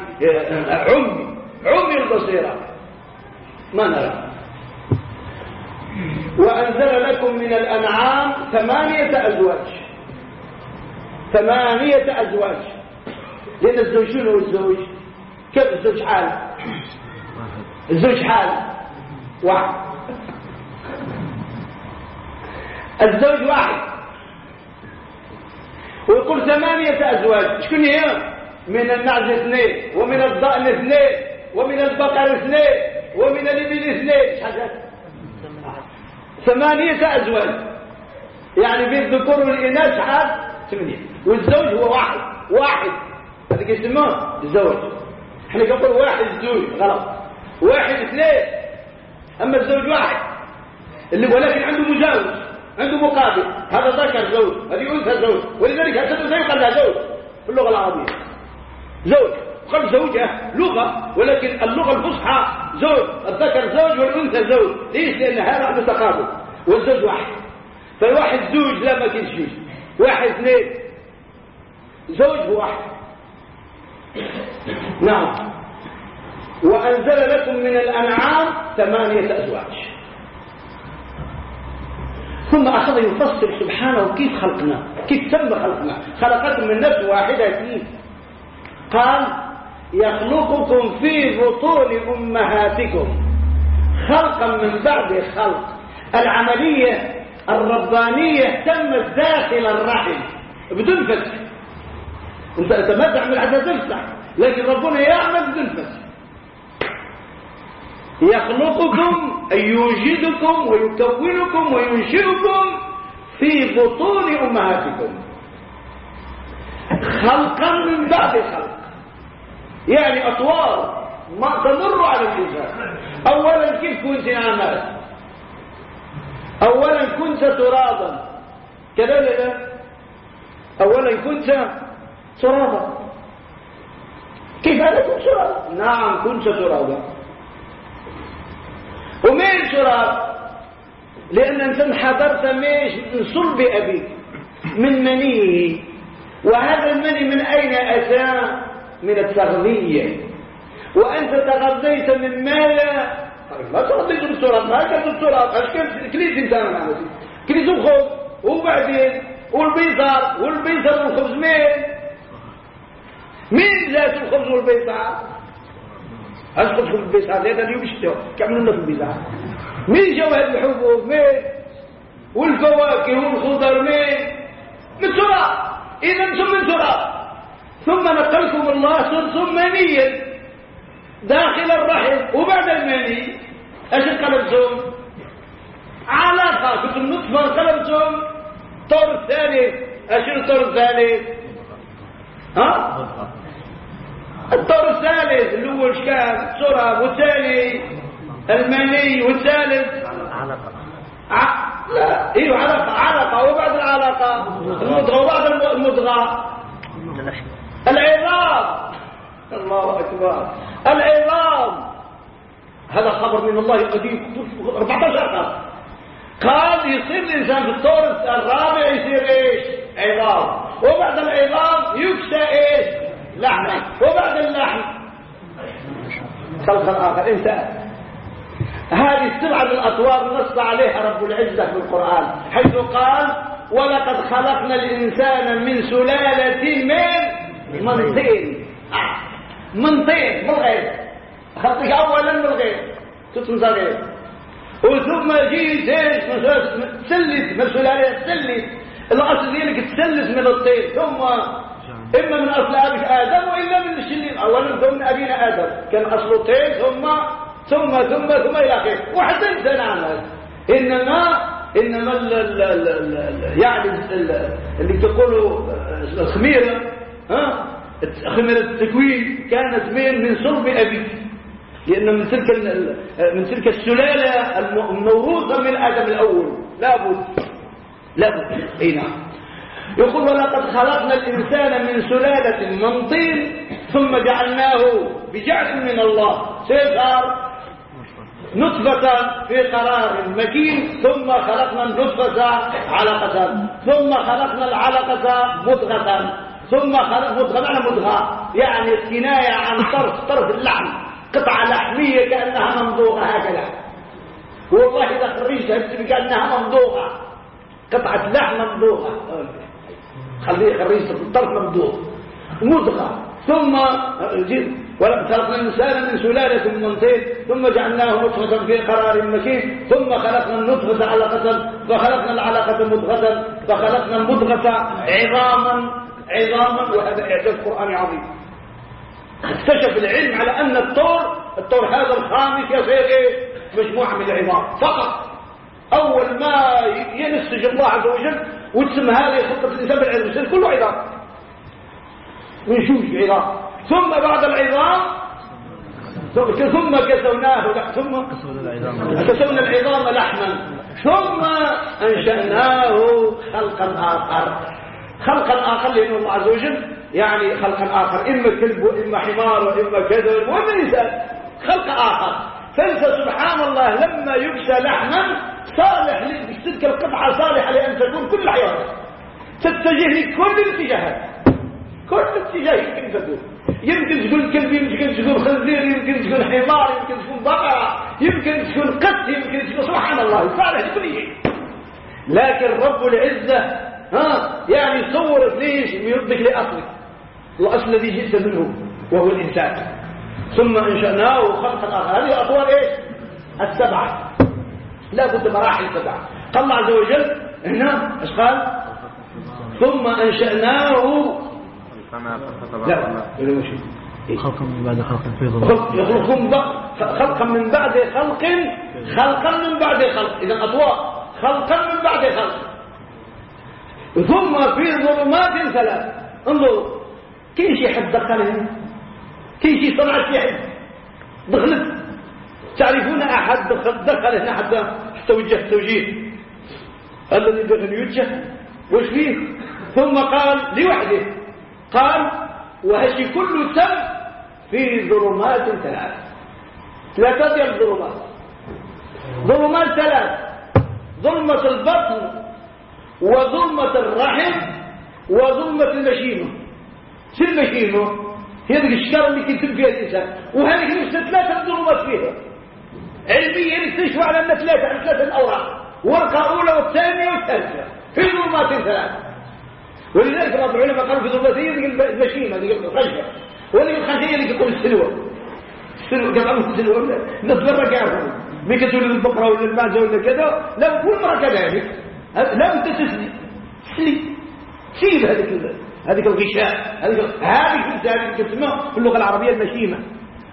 عمي عمي البصيرة. ما نرى. وأنزل لكم من الأنعام ثمانية أزواج. ثمانية أزواج. لأن الزوج شنو الزوج؟ كيف الزوج حال؟ الزوج حال. واحد. الزوج واحد. ويقول ثمانية أزواج. شكون هي؟ من النعج اثنين ومن الضأن اثنين ومن البقر اثنين ومن الإبل اثنين. حاجات ثمانية أزواج. يعني بين الذكور والإناث حال ثمانية. والزوج هو واحد. واحد. هذا يسموه الزوج إحنا كنقول واحد زوج. غلط. واحد اثنين. أما الزوج واحد. اللي ولكن عنده مجاوز. عنده مقابل. هذا ذكر زوج هذه أنثى زوج ولذلك هذا زي قال لها زوج. في اللغة العربية. زوج. قال زوجة لغة ولكن اللغة الفصحى زوج. الذكر زوج والأنثى زوج. ليش؟ لأن هذا عنده تقابل والزوج واحد. فالواحد زوج لا ما كاينش جوج واحد اثنين. زوج واحد نعم. وأنزل لكم من الأنعام ثمانية أزواج. ثم أخذ يفصل سبحانه كيف خلقنا كيف تم خلقنا. خلقكم من نفس واحدة كيف قال يخلقكم في بطون أمهاتكم. خلقا من بعد خلق العملية الربانية تمت داخل الرحم بدون فتح أنت ما تعمل حتى تفتح لكن ربنا يعمل بدون فتح يخلقكم أي يوجدكم ويكونكم وينشئكم في بطون أمهاتكم. خلقا من بعد خلق. يعني أطوار ما تمر على الإنسان. أولا كيف كنت عمل أولا كنت ترابا. كذلك أولا كنت ترابا. كيف هذا كنت ترابا؟ نعم كنت ترابا. ومين تراب لأن أنت انحدرت من صلب أبيك من منيه. وهذا المني من أين أتى؟ من التغذية. وأنت تغذيت من ماذا؟ ما تغذيت بالتراب ما كان بالتراب أشكال كليت إنسان كليت الخبز. وبعدين؟ والبيضار والبيضار والخبز مين؟ مين ذات الخبز والبيضار أسقط في البيضار لأن اليوم يشتوا كعملوا لنا في البيضار مين هذه الحبوب؟ مين؟ والفواكه والخضر؟ مين؟ من تراب إذا أنتم من تراب ثم نقلكم الله صرتم منيا داخل الرحم. وبعد المني إيش انقلبتم؟ علاقة كنتم نطفة انقلبتم. طور الثالث إيش الطور الثالث ها؟ الطور الثالث هو كان تراب والثاني المني والثالث علقة ع... لا إيوه علقة علقة وبعد العلاقة المضغة وبعد المضغة العظام. الله أكبر. العظام. هذا خبر من الله قديم. 14 قال قال يصير الإنسان في الطور الرابع يصير إيش؟ عظام. وبعد العظام يكسى إيش؟ لحم وبعد اللحم خلق الآخر. انتهى هذه السبعة الأطوار نص عليها رب العزة في القرآن. حيث قال ولقد خلقنا الإنسان من سلالة من من طين. آه. من طين. من الغير خلقك أولا من الغير تسمى صغير وثم جيت إيش تسلس من سلالة تسلس الأصل ديالك تسلس من الطين. ثم إما من أصل أبيك آدم وإلا من الشلين أولا ثم أبينا آدم. كان أصل الطين ثم ثم ثم ثم إلى آخره. وحتى إنسان عمل إنما إنما ال ال ال ال يعني ال اللي تقولوا الخميرة ها؟ خميرة التكوين كانت من من صلب أبيك لأن من تلك من تلك السلالة الموروثة من آدم الأول. لابد لابد أي نعم. يقول ولقد خلقنا الإنسان من سلالة من طين ثم جعلناه بجعل من الله. سيظهر نطفة في قرار مكين ثم خلقنا النطفة علقة ثم خلقنا العلقة مضغة ثم خلق مضغة معنى مضغة يعني كناية عن طرف طرف اللحم قطعة لحمية كأنها ممضوغة هكذا. والله إذا خرجتها كأنها ممضوغة قطعة لحم ممضوغة. خليه خريجة الطرف ممضوغ مضغة ثم ولم خلقنا الإنسان من سلالة من طين ثم جعلناه نطفة في قرار مكين. ثم خلقنا النطفة علقة فخلقنا العلقة مضغة فخلقنا المضغة عظاما عظاما. وهذا إعجاز قرآني عظيم. اكتشف العلم على أن الطور الطور هذا الخامس يصير إيه؟ مجموعة من العظام فقط. أول ما ينسج الله عز وجل وتسمى هذه خطة الإنسان بالعلم يصير كله عظام. من شوش عظام. ثم بعد العظام ثم كسوناه ثم كسونا العظام لحما. ثم أنشأناه خلقا آخر. خلقا آخر لأن الله عز وجل يعني خلقا آخر. إما كلب وإما حمار وإما كذا وإما إنسان خلق آخر. فانت سبحان الله لما يكسى لحما صالح تلك القطعة صالحة لأن تكون كل الحيوانات تتجه لكل الاتجاهات كل اتجاه يمكن تكون يمكن تكون كلب يمكن تكون خنزير يمكن تكون حمار يمكن تكون بقرة يمكن تكون قط يمكن تكون سبحان الله صالح لكل شيء. لكن رب العزة ها يعني صورت ليش يردك لأصلك. الأصل الذي جئت منه وهو الإنسان. ثم أنشأناه خلقا آخر هذه أطوار إيش؟ السبعة. لا بد مراحل سبعة قال الله عز وجل هنا إيش قال؟ ثم أنشأناه. لا خلقا من بعد خلق في ظلام خلقا من بعد خلق خلقا من بعد خلق. إذا أطوار خلقا من بعد خلق. ثم في ظلمات ثلاث. انظروا كل شيء حد دخل هنا كل شيء صنع شيء حد دخلت. تعرفون أحد دخل, دخل هنا حتى توجه التوجيه الذي دخل يوجه. وش فيه؟ ثم قال لوحده قال وهشي كل تم في ظلمات ثلاث. لا تضيع الظلمات. ظلمات ثلاث ظلمة البطن وظلمة الرحم وظلمة المشيمة. شو المشيمة؟ هي الشكارة اللي كنت فيها الإنسان وهذه المسنة ثلاثة ظلمات فيها. علميا يكتشفوا على أن ثلاثة على ثلاثة الأوراق. ورقة أولى والثانية والثالثة. في ظلمات ثلاث ولذلك بعض العلماء قالوا في ظلمتين المشيمة ذيك الخشية وذيك الخشية اللي تقول السلوى. السلوى قال السلوى. برا يعرفوا مين كتقول البقرة ولا المعزة ولا كذا؟ لا كل مرة كذلك لا أنت تسلي تسلي سيب هذيك هذيك الغشاء. هذيك هذه تسمى في اللغة العربية المشيمة.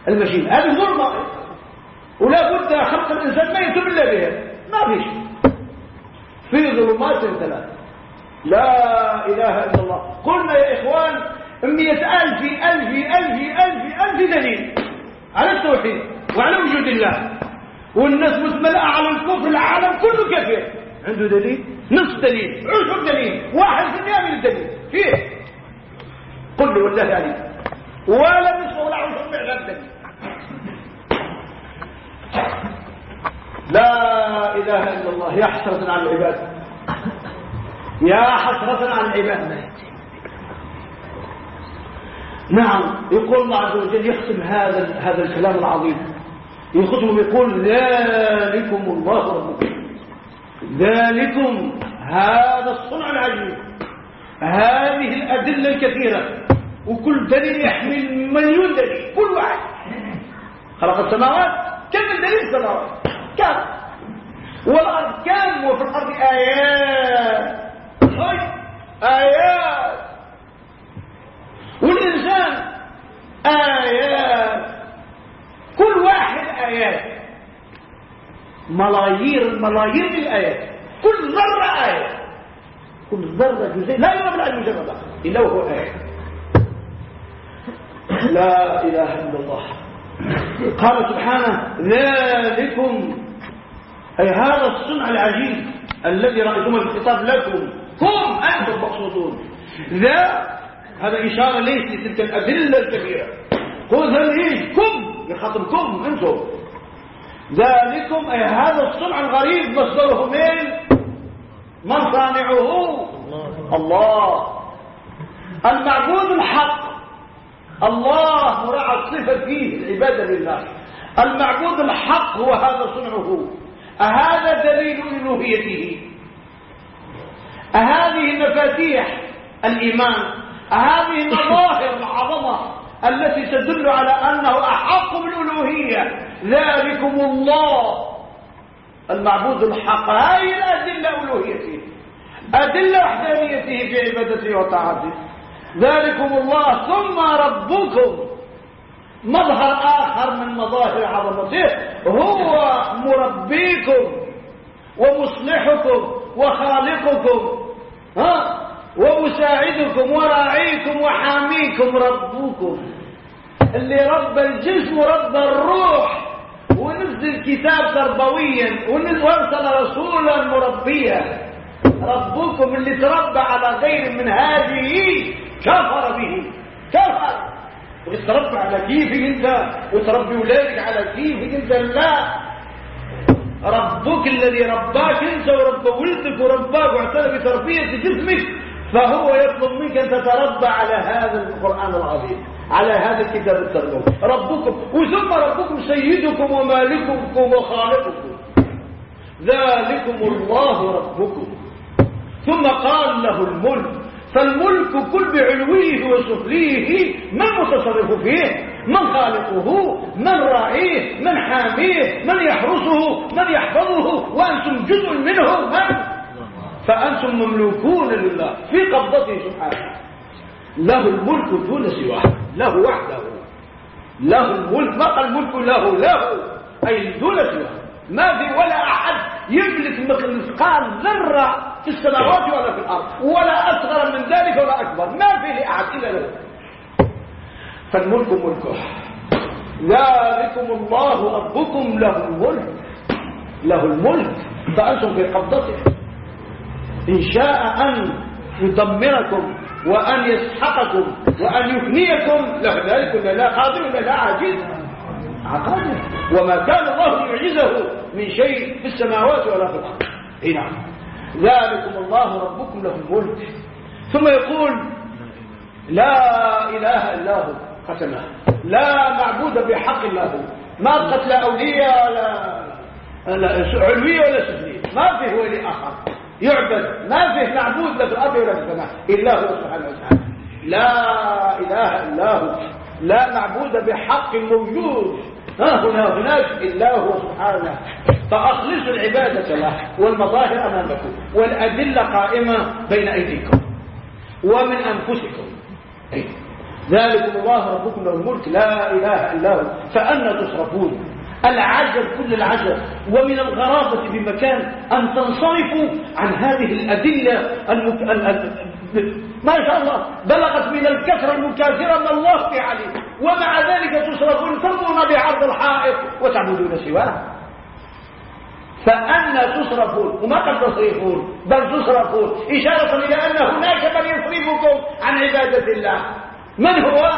المشيمة. هذه ظلمة. ولا بد خلق الإنسان ما يتم إلا بها. ما فيش في ظلمات ثلاث لا إله إلا الله. قلنا يا إخوان مئة ألف ألف ألف ألف ألف دليل على التوحيد وعلى وجود الله. والناس متملأة على الكفر العالم كله كافر. عنده دليل؟ نصف دليل عشر دليل واحد في المئة من الدليل. فيه. قل لي والله عليك ولا نصف ولا عشر من دليل لا إله إلا الله. يا حسرة على العباد. يا حسرة على العباد. نعم يقول الله عز وجل يختم هذا هذا الكلام العظيم. يختم يقول ذلكم الله ربكم. ذلكم هذا الصنع العجيب. هذه الأدلة الكثيرة. وكل دليل يحمل مليون دليل. كل واحد. خلق السماوات. كم الدليل السماوات كم والأرض كم وفي الأرض آيات. آيات. والإنسان آيات. كل واحد آيات. ملايير ملايير الآيات. كل ذرة آية كل ذرة جزء. لا يرى بالعلم مجرد إلا وهو آية. لا إله إلا الله. قال سبحانه ذلكم. أي هذا الصنع العجيب الذي رأيتم الخطاب لكم. هم أنتم مقصودون ذا هذا إشارة ليس لتلك الأدلة الكبيرة. خذ إيش كم يخاطبكم أنتم. ذلكم أي هذا الصنع الغريب مصدره من؟ من صانعه؟ الله. المعبود الحق. الله مرعى الصفة فيه العبادة لله. المعبود الحق هو هذا صنعه. أهذا دليل ألوهيته؟ أهذه مفاتيح الإيمان؟ أهذه مظاهر العظمة التي تدل على أنه أحق بالألوهية؟ ذلكم الله. المعبود الحق. هاي الأدلة ألوهيته. أدلة وحدانيته في عبادته وطاعته. ذلكم الله ثم ربكم. مظهر آخر من مظاهر عظمته هو مربيكم ومصلحكم وخالقكم ها؟ ومساعدكم وراعيكم وحاميكم ربكم. اللي رب الجسم ورب الروح. ونزل كتاب تربويا وارسل رسولا مربيا. ربكم اللي تربى على غير من هذه كفر به كفر. وتربى على كيفك أنت وتربي ولادك على كيفك أنت. لا. ربك الذي رباك أنت ورب ولدك ورباك واعتنى بتربية جسمك. فهو يطلب منك أن تتربى على هذا القرآن العظيم على هذا الكتاب التربوي. ربكم وثم ربكم سيدكم ومالككم وخالقكم. ذلكم الله ربكم. ثم قال له الملك فالملك كل بعلويه وسفليه من متصرف فيه؟ من خالقه؟ من راعيه من حاميه؟ من يحرسه؟ من يحفظه؟ وأنتم جزء منه؟ من؟ فأنتم مملوكون لله في قبضته سبحانه. له الملك دون سواه. له وحده. له الملك ما الملك له؟ له. أي دون سواه. ما في ولا أحد يملك مثقال ذرة في السماوات ولا في الأرض ولا أصغر من ذلك ولا أكبر. ما في لأحد إلا له. فالملك ملكه. ذلكم الله ربكم له الملك. له الملك. فأنتم في قبضته. إن شاء أن يدمركم وأن يسحقكم وأن يفنيكم له ذلك لا قادر ولا لا عاجز. عقاده وما كان الله يعجزه من شيء في السماوات ولا في الأرض. إيه نعم. ذلكم الله ربكم له الملك. ثم يقول لا إله إلا هو قسمه. لا معبود بحق إلا هو. ما قتل أولياء ولا علوية ولا سفلية ما فيه ولي آخر. يعبد. ما فيه معبود لا في الأرض ولا في السماء إلا هو سبحانه وتعالى. لا إله إلا هو. لا معبود بحق موجود. ها هنا هناك إلا هو سبحانه. فأخلصوا العبادة له والمظاهر أمامكم والأدلة قائمة بين أيديكم ومن أنفسكم. أي. ذلكم الله ربكم الملك لا إله إلا هو. فأنا تصرفون العجب كل العجب. ومن الغرابة بمكان أن تنصرفوا عن هذه الأدلة. ما شاء الله. بلغت من الكثرة المكاثرة من الله في عليه ومع ذلك تصرفون ترضون بعرض الحائط وتعبدون سواه. فأنا تصرفون وما قد تصرفون بل تصرفون إشارة إلى أن هناك من يصرفكم عن عبادة الله. من هو؟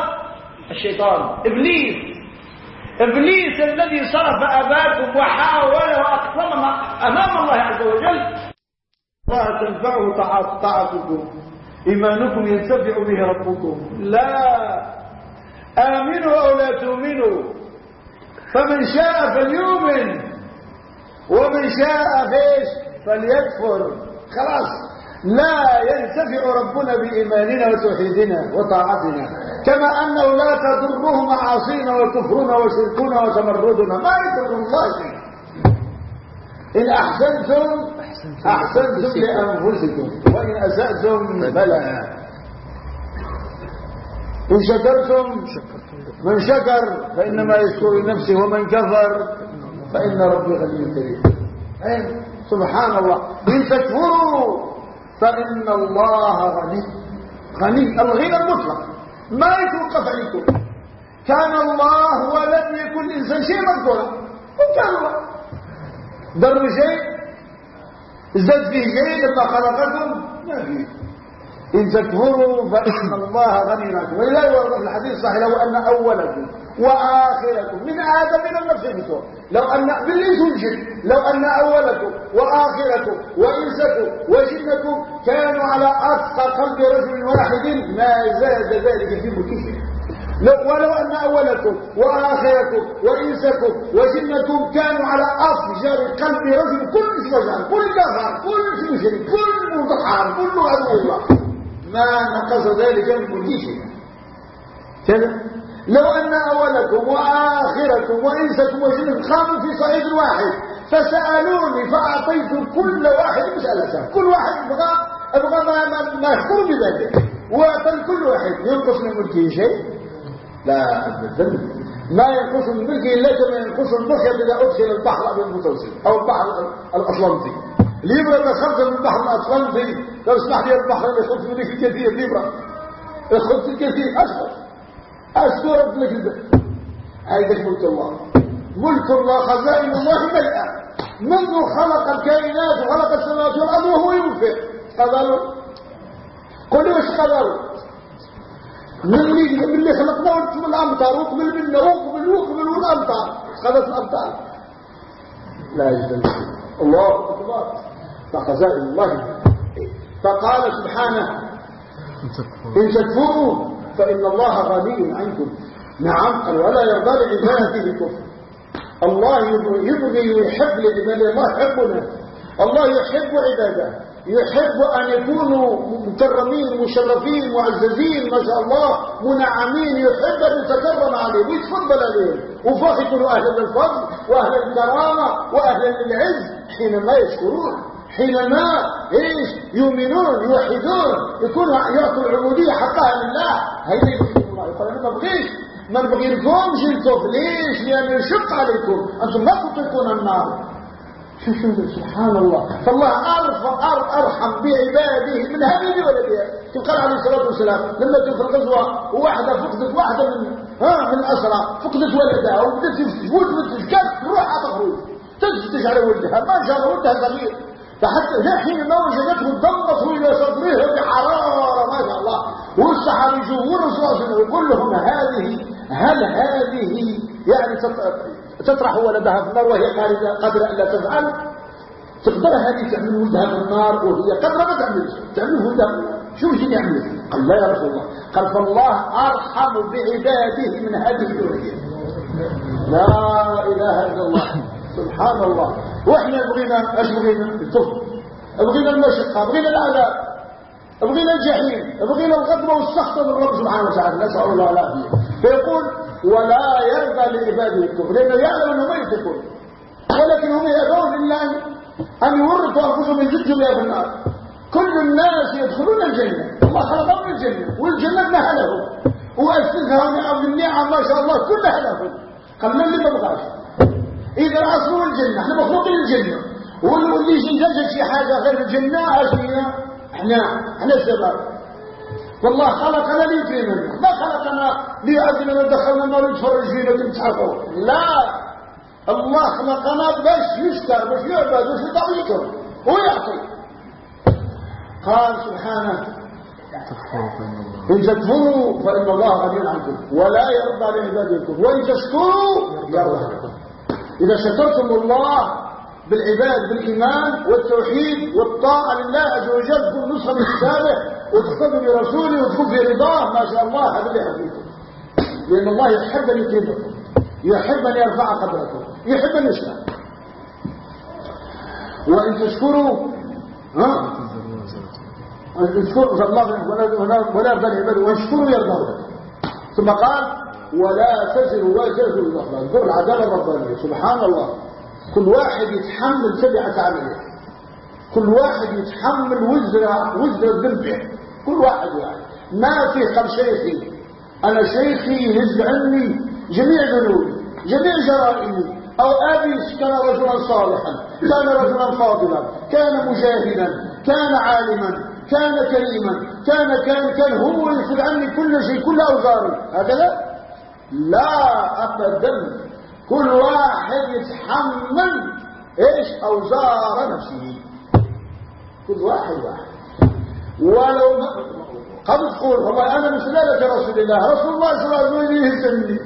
الشيطان. إبليس. إبليس الذي صرف أباكم وحاول وأقسم أمام الله عز وجل. لا تنفعه طاعتكم إيمانكم ينتفع به ربكم. لا. آمنوا أو لا تؤمنوا. فمن شاء فليؤمن. ومن شاء فيش فليكفر. خلاص. لا ينتفع ربنا بإيماننا وتوحيدنا وطاعتنا. كما أنه لا تضره معاصينا وكفرنا وشركنا وتمردنا. ما يضر الله شيء إن أحسنتم أحسنتم. لأنفسكم وإن أسأتم فلا. إن شكرتم من شكر فإنما يشكر لنفسه ومن كفر فإن ربي غني كريم. أي سبحان الله إن تكفروا فإن الله غني. غني الغنى المطلق. ما يتوقف عليكم كان الله ولم يكن إنسان شيء مذكورا. وكان الله. ضر شيء ازداد فيه شيء لما خلقكم ما فيه إن تكفروا فإن الله غني وإلا يورد في الحديث الصحيح لو أن أولكم وآخركم من آدم إلى النفس المسور لو أن بالإنس والجن لو أن أولكم وآخركم وإنسكم وجنكم كانوا على أتقى قلب رجل واحد ما زاد ذلك في ملكه ولو أن أولكم وآخركم وإنسكم وجنكم كانوا على أفجر قلب رجل كل اسم كل كفر كل مشرك كل مضحر كل عدو الله ما نقص ذلك من كل شيء. كذا؟ لو أن أولكم وآخركم وإنسكم وجنكم قاموا في صعيد واحد فسألوني فأعطيت كل واحد مسألة. كل واحد أبغى أبغى ما, ما, بذلك. وأعطي كل واحد. ينقص من ملكه شيء. لا أبدا ما ينقص من ملكه إلا كما ينقص المخيط إذا أدخل البحر الأبيض المتوسط أو البحر الأطلنطي. ليبرا خمسة من البحر الأطلنطي. لو اسمح لي البحر اللي يخط منك الكثير ليبرا يخط الكثير أشهر أشكرك لك البيت هذا ملك الله. ملك الله خزائن الله ملأة منذ خلق الكائنات وخلق السماوات والأرض وهو ينفق. قدر قل وش قدر؟ من اللي من اللي خلقنا وأنتم الأمطار وقبل منا وقبل وقبل والأمطار خذت الأمطار. لا يجب الله. أكبر. فخزائن الله. فقال سبحانه إن تكفروا. فإن الله غني عنكم. نعم قال ولا يرضى لعباده الكفر. الله يبغي ويحب لعباده الله يحبنا. الله يحب عباده. يحب أن يكونوا مكرمين مشرفين معززين ما شاء الله منعمين يحب أن يتكرم عليهم. ويتفضل عليهم. وفاخر أهل الفضل وأهل الكرامة وأهل العز. حينما يشكرون حينما إيش؟ يؤمنون يوحدون يكونوا يعطوا العبودية حقها لله. يبغي الله. يقول أنا ما بغيش ما نبغي لكمش الكفر ليش؟ لأن يشق عليكم. أنتم ما تطيقون النار. شوفوا سبحان الله. فالله أرحم بعباده من هذه ولدها قال عليه الصلاة والسلام. لما في الغزوة وواحده فقدت واحدة من ها من الاسرى فقدت ولدها وبدت تفتش كيف تروح تخرج تفتش على ولدها. ما شاء الله ولدها صغير فحتى حينما وجدته انضمت إلى صدره بحرارة ما شاء الله. والصحابي يجوا الرسول صلى الله عليه وسلم يقول لهم هذه هل هذه يعني تطرح ولدها في النار وهي قادرة الا تفعل. تقدر هذه تعمل ولدها في النار وهي قادره ما تعملش تعمل ولدها شو يجي يعمل؟ قال لا يا رسول الله. قال فالله أرحم بعباده من هذه الدنيا لا إله إلا الله. سبحان الله. وإحنا بغينا إيش بغينا؟ الكفر. بغينا المشقة بغينا العذاب. بغينا الجحيم. بغينا الغضب والسخط من رب سبحانه وتعالى. نسأل الله العافية. فيقول ولا يرضى لعباده الكفر لأنه يعلم أنه ما يتقون ولكن هم يدعون الا أن يورطوا أنفسهم يزجوا بها في النار. كل الناس يدخلون الجنة. الله خلقهم الجنه والجنة لها لهم واسسها ونعم النعم ما شاء الله كلها لهم قال من اللي ما إذا الأصل الجنة إحنا مخلوقين الجنة واللي يجي شي حاجة غير الجنة؟ عشينا إحنا إحنا الشباب. والله خلقنا ليكرمنا ما خلقنا ليعذبنا دخلنا النار يتفرج فينا وتتحقوا لا. الله خلقنا باش يشكر باش يعبد باش يطيعكم ويعطي قال سبحانه. إن تكفروا فإن الله غني عنكم. ولا يرضى لعبادكم. وإن تشكروا يرضى لكم إذا شكرتم الله بالعباد بالإيمان والتوحيد والطاعة لله عز وجل تكون نسخة من كتابه وتقتدوا برسوله وتكون في رضاه. ما شاء الله هذا اللي يحبكم لأن الله يحب أن يكرمكم يحب أن يرفع قدركم. يحب أن يشفع وإن تشكروا ها؟ اشكروا الله ولا يرضى العباد واشكروا يرضى ثم قال ولا تزر وازرة الأخرى انظر العدالة الربانية. سبحان الله. كل واحد يتحمل سبعة عملية كل واحد يتحمل وزر وزر ذنبه كل واحد واحد ما في قال شيخي. أنا شيخي يهز عني جميع ذنوبي جميع جرائمي. أو أبي كان رجلا صالحا كان رجلا فاضلا كان مجاهدا كان عالما كان كريما كان كان كان هو يخذ عني كل شيء كل أوزاري. هذا لا أبدا. كل واحد يتحمل إيش؟ أوزار نفسه. كل واحد واحد. ولو قد تقول والله أنا من سلالة رسول الله. رسول الله صلى الله عليه وسلم يهزمني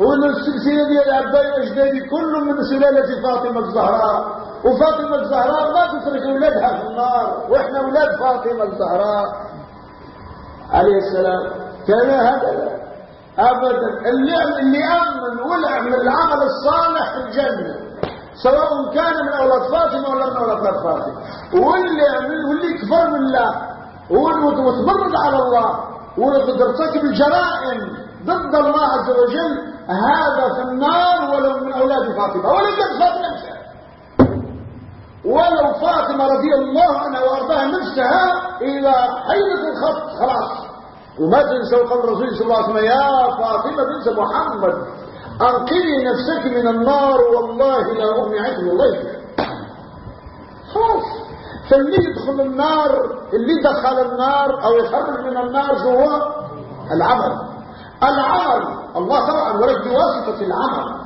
وإن السلسلة ديال أبائي أجدادي كل من سلالة فاطمة الزهراء. وفاطمة الزهراء ما تترك أولادها في النار وإحنا أولاد فاطمة الزهراء. عليه السلام. كان هذا ابدا. اللي امن ولعمل العمل الصالح في الجنة. سواء كان من أولاد فاطمة ولا من أولاد فاطمة. واللي يعمل واللي كفر بالله. وتمرد على الله. ويرتكب الجرائم ضد الله عز وجل. هذا في النار ولو من أولاد فاطمة. يكن فاطمة نفسها ولو فاطمة رضي الله عنها وأرضاها نفسها إذا حيلة الخط. خلاص. وما تنسوا قول الرسول صلى الله عليه وسلم يا فاطمة بنت محمد أنقذي نفسك من النار والله لا أغني عنك الله خلاص. فاللي يدخل النار اللي دخل النار أو يخرج من النار هو العمل. العمل الله طبعا ولد بواسطة العمل.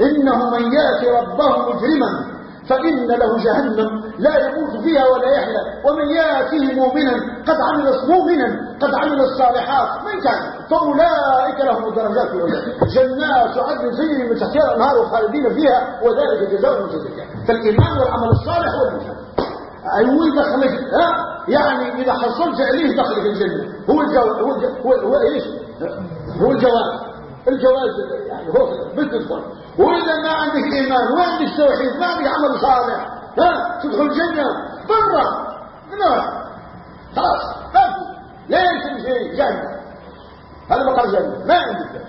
إنه من يأتي ربه مجرما. فإن له جهنم لا يموت فيها ولا يحيا. ومن يأتيه مؤمنا قد عمل مؤمنا قد عمل الصالحات. من كان؟ فأولئك لهم الدرجات العلى جنات عدن تجري من تحتها الأنهار خالدين فيها وذلك جزاء المتزكين فالإيمان والعمل الصالح هو المجتمع أيوه دخلك ها؟ يعني إذا حصلت عليه دخلك الجنة. هو الجواز هو, هو, هو إيش؟ هو الجواز الجواز يعني هو بتدخل وإذا ما عندك إيمان وما عندك توحيد؟ ما عندك عمل صالح. ها؟ تدخل الجنة. برا. نار خلاص. في. ليش شيء. جنة. هذا بقر جنة. ما عندك.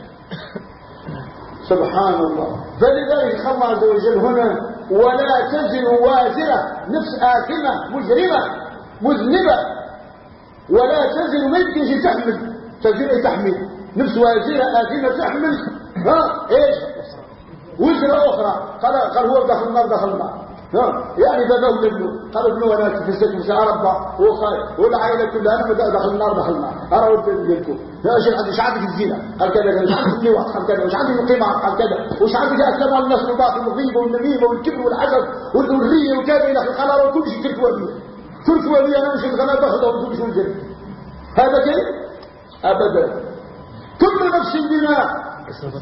سبحان الله فلذلك الله عز وجل هنا ولا تزن وازرة. نفس آثمة. مجرمة. مذنبة. ولا تزن من تجي تحمل. تزن تحمل؟ نفس وازرة آثمة تحمل ها؟ إيش؟ وزرة أخرى. قال قال هو دخل النار دخل النار يعني بابا ابنه قال ابنه أنا في السجن سأربى وقال والعائله كلها. أنا دخل النار دخل النار ارى شيخ عندي إيش عندك الزنا قال كذا؟ إيش عندك اللواء قال كذا؟ إيش عندك القمار قال كذا؟ وايش عندك أسلام الناس والباطل والغيبة والنميمة والكبر والحسد والذريه وكذا إلى آخره وكل شيء كنت ولي. كنت ولي أنا مش أنا باخذه وكل شيء هذا كيف؟ ابدا. كل نفس بما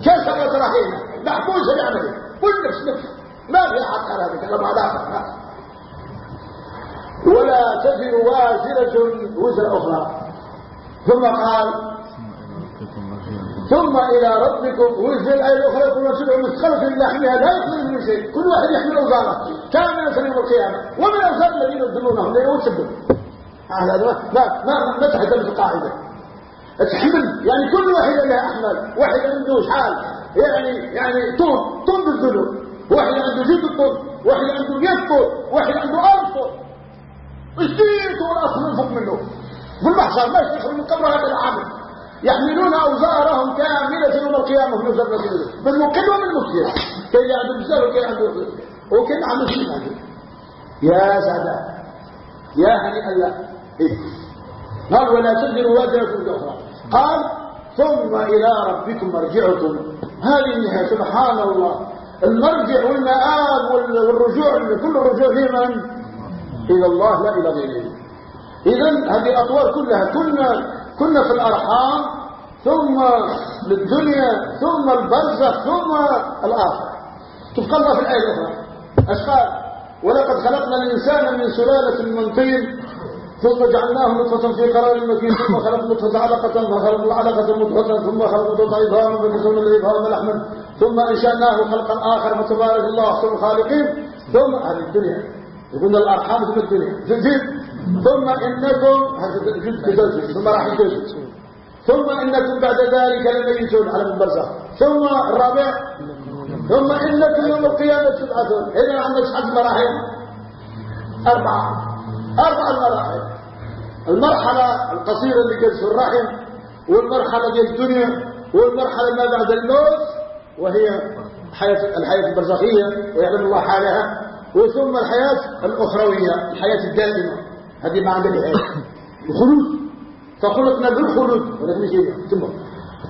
كسبت رهينه محبوسه بعمله كل نفس نفس ما في حق على هذا الكلام؟ على ولا تزر وازرة وزر أخرى. ثم قال ثم إلى ربكم وزر أي أخرى ثم سبع مثقلة لحمها لا يخرج من شيء. كل واحد يحمل أوزاره. كان من يوم القيامة. ومن أوزار الذين يظلمونهم لا يوسبون هذا ما ما ما تحتمل القاعدة. تحمل يعني كل واحد له أحمل واحد عنده شحال يعني يعني طول طول بالذنوب. واحد عنده جد الطول واحد عنده 100 طول واحد عنده 1000 طول. اشتيت والاصل فوق منه. في المحشر ما يستخرج من قبر هذا العمل يحملون أوزارهم كاملة يوم القيامة في نزل بالمقل وبالمسلم كي عنده بزاف وكي عنده وكي عنده شيء عنده يا سعداء يا هنيئا لا إيه؟ قال ولا تزر وازرة أخرى قال ثم إلى ربكم مرجعكم. هذه النهاية. سبحان الله. المرجع والمآب والرجوع كل الرجوع لمن إلى الله لا إلى غيره. إذا هذه الأطوار كلها. كنا كنا في الأرحام ثم للدنيا ثم البرزخ ثم الآخرة. تبقى الله في الآية الأخرى. أشقال ولقد خلقنا الإنسان من سلالة من طين ثم جعلناه نطفة في قرار مكين ثم خلق نطفة علقة فخلق العلقة مضغة ثم خلق مضغة عظاما فكسونا العظام لحما ثم أنشأناه خلقا آخر فتبارك الله أحسن الخالقين. ثم هذه الدنيا. يقول الأرحام ثم الدنيا. جد ثم إنكم ثم راح يجوز ثم إنكم بعد ذلك لميتون على البرزخ ثم الرابع. ثم إنكم يوم القيامة تبعثون. إذا عندك حد مراحل. أربعة. أربع المراحل. المرحلة القصيرة اللي جالس في الرحم والمرحلة دي الدنيا والمرحلة ما بعد الموت وهي الحياة, الحياة البرزخية ويعلم الله حالها وثم الحياة الأخروية الحياة الدائمة. هذه ما عندنا الخلود. فخلقنا بالخلود ولكن مش تمر.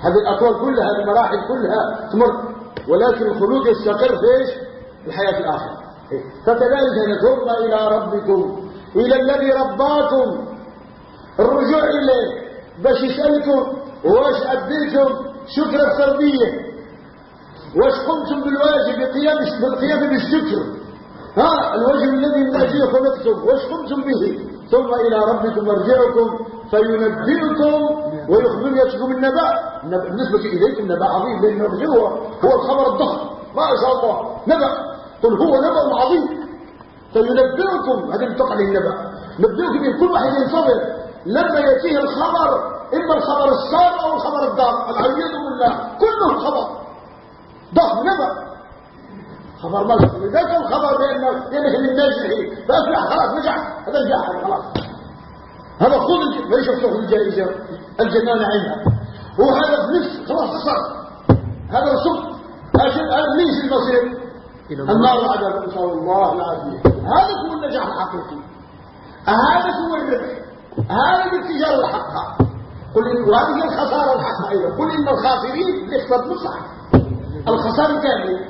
هذه الأطوال كلها المراحل كلها تمر. ولكن الخلود يستقر في إيش؟ الحياة الآخرة. فكذلك ثم إلى ربكم. إلى الذي رباكم. الرجوع إليه. باش يسألكم. واش أديتم. شكر التربية. واش قمتم بالواجب بقيام بالقيام بالشكر. ها الواجب الذي أجله خلقتم واش قمتم به. ثم إلى ربكم مرجعكم. فينبئكم ويخبر يتكم النبأ. بالنسبة إليكم نبأ عظيم. لأن هو هو الخبر الضخم. ما شاء الله. نبأ. قل هو نبأ عظيم. فينبئكم هذا انتقل النبأ نبئكم إن كل واحد ينتظر. لما يأتيه الخبر إما الخبر السار أو الخبر الدار العياذ بالله. كله خبر. ضخم نبأ خبر ملك لذلك الخبر بأنه ينهي للناجح فأفلح خلاص نجح. هذا نجاح خلاص. هذا خذ ليش تاخذ الجائزة الجنان عنها وهذا بنفس خلاص صار هذا رسول هذا ليش المصير. النار عذاب نسأل الله. العافية هذا هو النجاح الحقيقي. هذا هو الربح. هذا الاتجار الحق. قل إن وهذه الخسارة الحق. أيضا قل إن الخاسرين يخسر مصح الخسارة كامل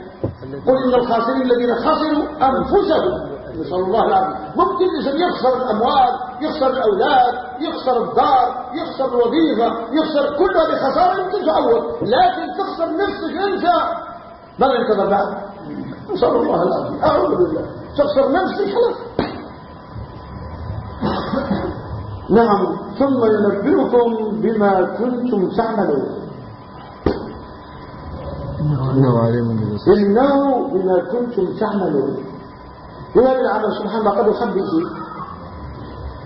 قل إن الخاسرين الذين خسروا أنفسهم. نسأل الله العافية ممكن الإنسان يخسر الأموال يخسر الأولاد يخسر الدار يخسر الوظيفة يخسر كل هذه خسارة يمكن تعوض لكن تخسر نفسك أنت. ماذا ينتظر بعد نسأل الله العافية. أعوذ بالله. تخسر نفسك خلاص نعم. ثم ينبئكم بما كنتم تعملون. إنه عليم إنه بما كنتم تعملون. بما العمل سبحان الله قد يخبئ. شيء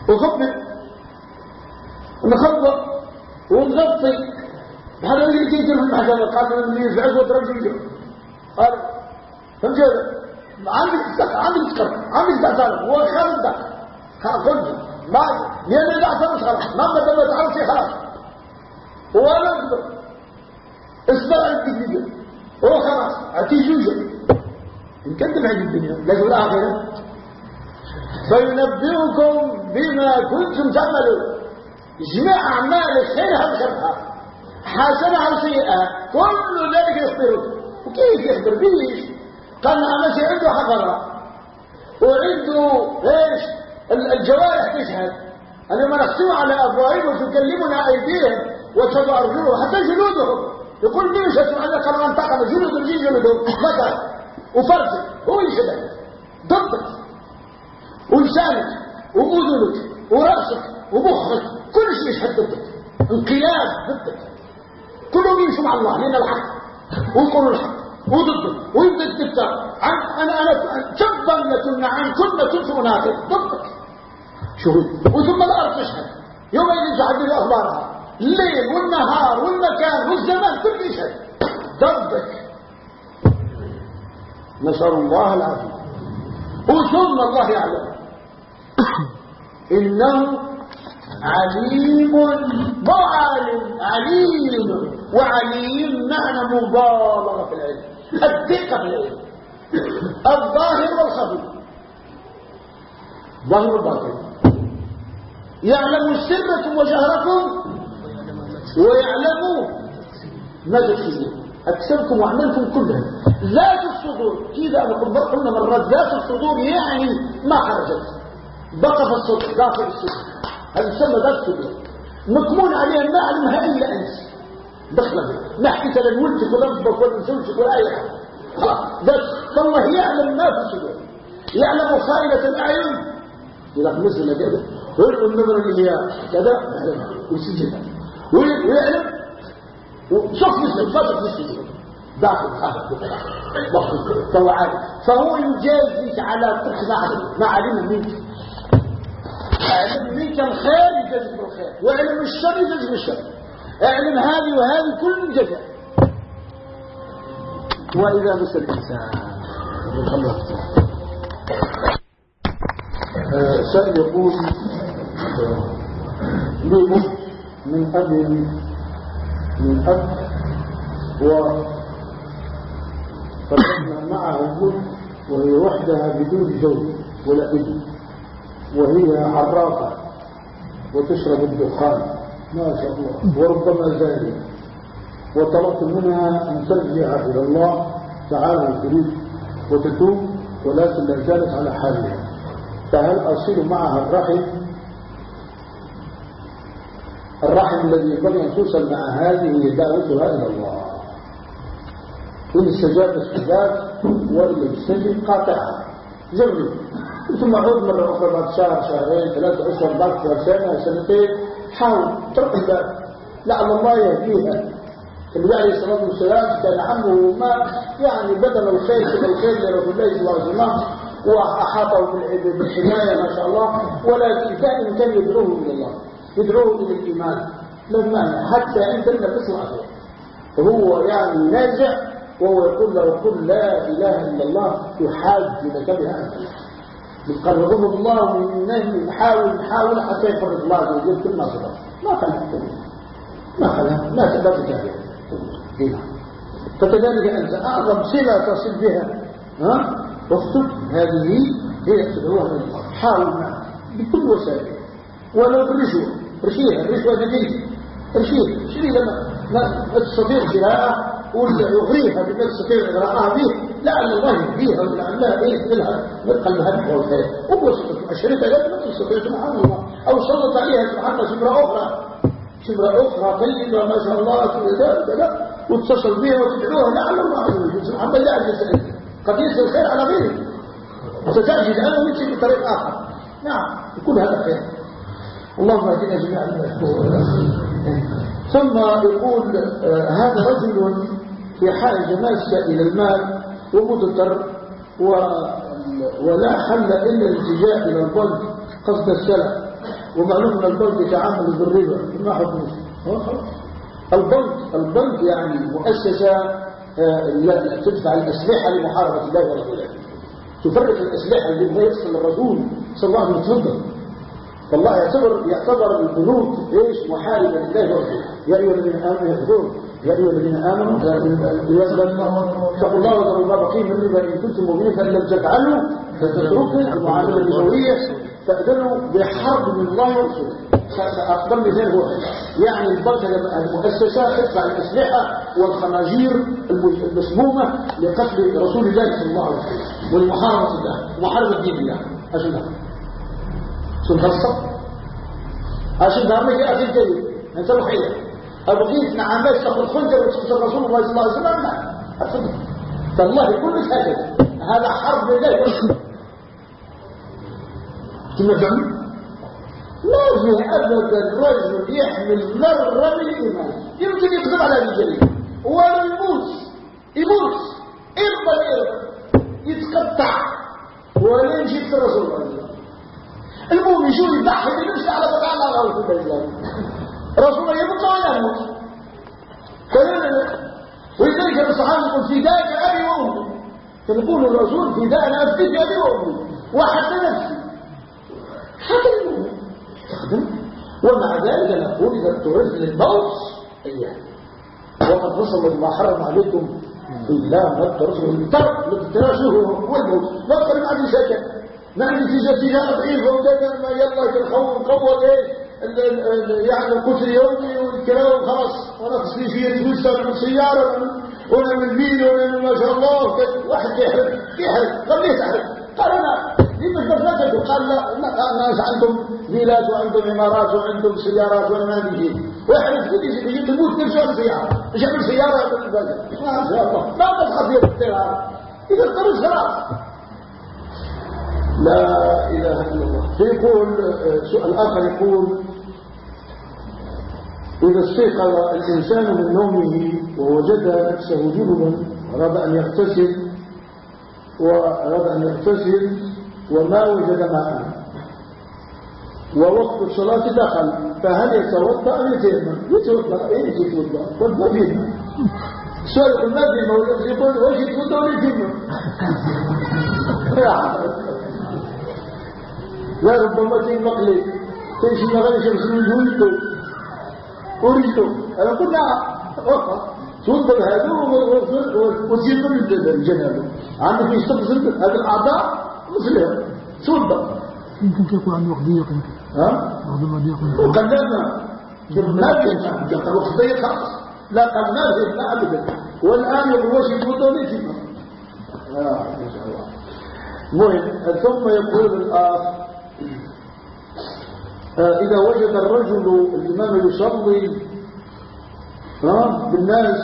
وخبئ. نخبط ونغطي هذا اللي جيت في المحكمة قال من اللي يزعج وترجي قال فهمت هذا عندك تذكر عندك تذكر عندك تعترف هو خالد ده خالد ما لأن اللي اعترف خلاص ما بدل ما تعرف شيء خلاص وأنا أكبر اسمع الجديدة هو خلاص. أتي جوجة نكذب عن الدنيا لكن الآخرة. فينبئكم بما كنتم تعملون. جميع أعمالك خيرها وشرها حسنها وسيئة كل ذلك يخبرك وكيف يخبر بيش قال ماشي عنده حضرة وعنده إيش؟ الجوارح تشهد. اليوم نختم على أفواههم وتكلمنا أيديهم وتشهد أرجلهم حتى جلودهم. يقول ليش أنك لو انتقل جلد الجي جلدهم مثلا وفرجك هو يشبه ضدك ولسانك وأذنك. ورأسك. ومخك. كل شيء يشهد ضدك انقلاب ضدك كلهم يمشوا مع الله. لأن الحق. ويقولوا الحق. ويبدأ الدكتور عن أنا أنا كم ظنة عن كل كنت منافق؟ ضدك. شهود وثم الأرض تشهد يومئذ تحدث أخبارها الليل والنهار والمكان والزمان كل شيء. ضدك. نسأل الله العافية. وثم الله يعلم. إنه عليم عالم عليم. وعليم معنى مبالغة في العلم. العلم الظاهر والخفي ظاهر والباطن. يعلم سركم وجهركم ويعلم ما تكسبون أكسبكم وأعمالكم كلها. ذات الصدور. كذا أنا قلنا مرات ذات الصدور يعني ما خرجت. بقى في الصدور. داخل الصدور. هذا يسمى ذات الصدور. مكمون عليها ما علمها إلا أنت. دخلها نحكي ترى ولدك ولدك ولا زوجك ولا أي حاجة ذات فالله يعلم ما في الصدور يعلم خائنة الأعين. إذا نزل كذا ويقول النظر اللي هي؟ كذا. وسجل ويعلم وشوف مثل فتح مثل داخل داخل. فهو عارف فهو يجازيك على تخدع ما علم منك. علم منك الخير يجازيك بالخير. وعلم الشر يجازيك بالشر. اعلم هذه وهذه كل جزاء وإذا مس الإنسان سأل يقول لي من أب من أب وفتحنا معه البن وهي وحدها بدون زوج ولا ابن وهي عرافة وتشرب الدخان. ما شاء الله وربما زانية وطلبت منها أن ترجع إلى الله تعالى الكريم وتتوب ولكن لا زالت على حالها فهل أصل معها الرحم الرحم الذي ينبغي أن توصل مع هذه دعوتها إلى الله إن استجاب استجاب وإن يستجب قاطعها جرب ثم عود مرة أخرى بعد شهر شهرين ثلاثة أشهر بعد سنة سنتين حاول ترك الباب لعل الله يهديها. النبي عليه الصلاة والسلام كان عمه ما يعني بدل الخير كل الخير لرسول الله صلى الله عليه وسلم وأحاطه بالحماية ما شاء الله. ولكن دائما كان يدعوه إلى الله. يدعوه إلى الإيمان. لا مانع حتى انت انك تسمع فهو يعني نازع وهو يقول له قل لا إله إلا الله يحاج لك بها أنت. بتقربهم الله من نحاول نحاول حتى يفرق الله عز وجل كل ما صدر ما خلق. ما خلق. ما تقدر تتابع فكذلك انت أعظم صلة تصل بها ها؟ واختب هذه هي تدعوها حاول بكل وسائل. ولو بالرشوه رشيها الرشوه جديده رشيها شري لما ما تستطيع شراءها ولا يغريها بما تستطيع إغراءها به لعل الله يهديها ولعلها إيه لها من قلبها نحو الخير وبسطت الشريطة لا تستطيع سبحان الله. أو سلط عليها سبحان الله شبرة أخرى. شبرة أخرى طيبة ما شاء الله لا واتصل بها وتدعوها. لعل الله يوجد سبحان الله لا يجلس قد يصل الخير على غيره وتتعجز عنه ويمشي بطريق آخر. نعم يكون هذا خير. اللهم اهدنا جميعا. ثم يقول آه هذا رجل في حاجة ماسة إلى المال ومضطر و... ولا حل إلا الاتجاه إلى البلد قصد السلع. ومعلوم أن البلد يتعامل بالربا ما حكمه البلد البلد يعني مؤسسة آه تدفع الأسلحة لمحاربة الله ورسوله. تفرق الأسلحة اللي هو يصل الرسول صلى الله عليه وسلم. فالله يعتبر يعتبر البنوك إيش؟ محاربة لله ورسوله. يا أيها الذين آمنوا يحفظون يا أيها الذين آمنوا اتقوا الله وذروا ما بقي من الربا إن كنتم مؤمنين فإن لم تفعلوا فتتركوا المعاملة الربويه فأذنوا بحرب من الله ورسوله اكبر مثال هو يعني البنك المؤسسة تدفع الأسلحة والخناجير المسمومة لقتل رسول الله صلى الله عليه وسلم ولمحاربه الله ومحاربه دين الله. أشهد شو القصة عشان دامك يا أخي الكريم أنت رحية أبغيت نعمات تأخذ خنجر وتقتل رسول الله صلى الله عليه وسلم. لا فالله يقول لك هكذا هذا حرب لله كما فهم لا في أبدا. رجل يحمل ذرة من الإيمان. يمكن يقدر على هذه الجريمة ولا يموت. يموت إربا إربا يتقطع. ولا يمشي في الرسول الله. المؤمن شو يضحي بنفسه على الله على رسول الله. رسول الله يموت ولا يموت كذلك ولذلك الصحابه يقول فداك أبي وأمي. فنقول الرسول فداء نفسك أبي وأمي. وحتى نفسي حتى تخدم ومع ذلك نقول إذا اضطررت للموت إياه. وقد وصل ما حرم عليكم بالله ما اضطررتم للترك للتراجع هو ما اضطر عن سكن ما عندي تجارة ضعيفة وده ما يلا الخوف قوة إيه يعني القتل يومي والكلام خلاص. وأنا تصلي فيه فلوس من سيارة وأنا من مين وأنا من ما شاء الله. واحد يحرق يحرق. قال ليه تحرق قال أنا مش بفلتته قال لا الناس عندهم فيلات وعندهم عمارات وعندهم سيارات وأنا ما بيجي ويحرق كل شيء تموت كل شهر سيارة. مش يعمل سيارة ما شاء الله. ما تدخل فيها السيارة إذا اضطرت خلاص لا إله إلا الله. فيقول سؤال آخر يقول إذا استيقظ الإنسان من نومه ووجد نفسه جنبا أراد أن يغتسل وأراد أن يغتسل وما وجد ماء ووقت الصلاة دخل فهل يتوضأ أم يتيمم؟ يتوضأ إيه يتوضأ؟ توضأ فيه سؤال في موجود يقول وش يتوضأ ولا يتيمم؟ لا ربما تين مقلي تمشي مغني شمس من أنا قلنا وقف تنظر هذا وتجيب من الجنابة عندك يستقصد هذه الأعضاء مثلها تنظر يمكن يكون عنده وقت ضيق يمكن ها؟ وقت ضيق وقلنا ما بينفع الوقت ضيق خلاص لا قد ما بينفع أبدا. والآن يقول وش يتوضأ ليش ما شاء الله. مهم. ثم يقول الآخر. إذا وجد الرجل الإمام يصلي بالناس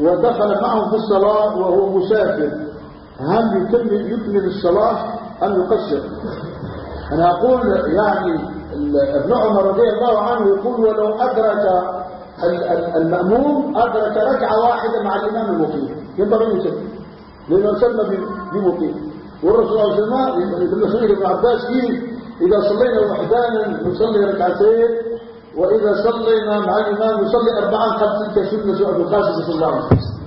ودخل معهم في الصلاة وهو مسافر هل يكمل, يكمل الصلاة أم يقصر؟ أنا أقول يعني ابن عمر رضي الله عنه يقول ولو أدرك المأموم أدرك ركعة واحدة مع الإمام المقيم. ينبغي يسمي لأنه سمى بمقيم. والرسول صلى الله عليه وسلم لما سئل ابن عباس فيه إذا صلينا وحدانا نصلي ركعتين وإذا صلينا مع الإمام يصلي أربعا قد تلك أبو القاسم صلى الله عليه وسلم.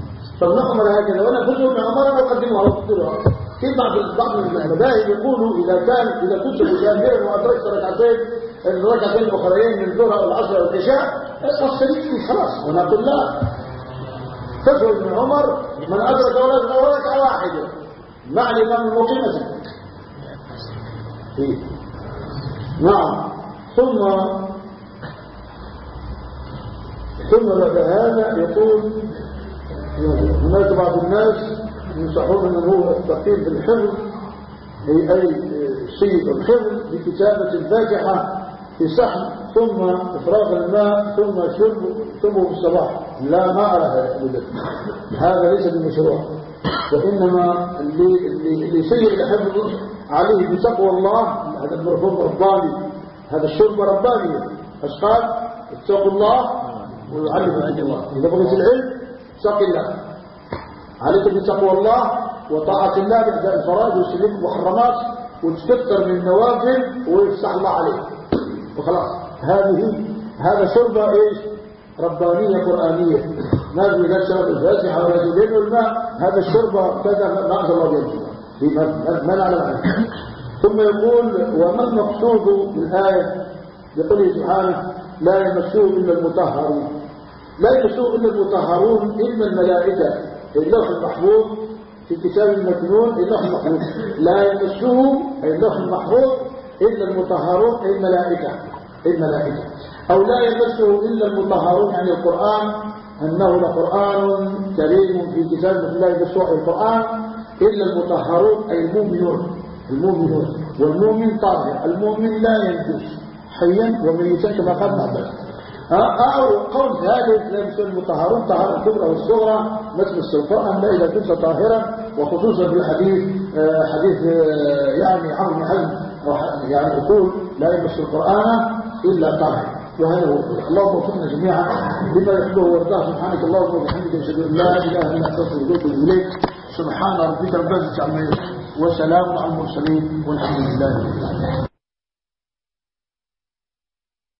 فلنعمل هكذا وأنا كنت من عمر وأقدمها وأفضلها في بعض بعض المذاهب يقولوا إذا كان إذا كنت مجاهدا وأدركت ركعتين الركعتين الأخرين من الظهر أو العصر أو العشاء أصلي خلاص. ونقول لا. فتوى ابن عمر من أدرك ولد ركعة واحدة مع الإمام المقيم إيه. نعم. ثم ثم بعد هذا يقول هناك بعض الناس ينصحون أنه هو التقييم بالحفظ اي اي سيد الحفظ بكتابه الفاتحة في صحن ثم إفراغ الماء ثم شرب ثم بالصباح لا ما ارى هذا هذا ليس بمشروع. وإنما اللي اللي اللي الحفظ عليه بتقوى الله هذا المرفوض رباني هذا الشرب رباني. اشقال اتقوا الله ويعلمكم الله. إذا بغيت العلم اتق الله. عليك بتقوى الله وطاعة الله بأداء الفرائض واجتناب المحرمات وتكثر من النوافل ويفتح الله عليك. وخلاص. هذه هذا شربة إيش؟ ربانية قرآنية. ما لا شرب الفاتحة ولا تدين الماء. هذا الشربة كذا ما الله بيده ما نعلم عنه. ثم يقول وما المقصود بالآية؟ يقول سبحانه لا يمسوه إلا المطهرون. لا يمسوه إلا المطهرون إلا الملائكة. اللوح المحفوظ في كتاب المكنون اللوح المحفوظ. لا يمسوه أي اللوح المحفوظ إلا المطهرون أي الملائكة. الملائكة. أو لا يمسه إلا المطهرون يعني القرآن أنه لقرآن كريم في كتاب الله يمسوه القرآن. إلا المطهرون أي المؤمنون المؤمنون والمؤمن طاهر المؤمن لا ينجس حيا وميتا كما قال معبد أو قول لا يمسون المطهرون طهارة الكبرى والصغرى مثل القرآن لا إذا كنت طاهرا وخصوصا في الحديث حديث يعني عمرو بن حزم يعني يقول لا يمس القرآن إلا طاهر وهذا هو. اللهم وفقنا جميعا بما يحبه ويرضاه. سبحانك اللهم وبحمدك أشهد أن لا إله إلا أنت أستغفرك إليك. سبحان ربك رب العزة عما يصفون وسلام على المرسلين والحمد لله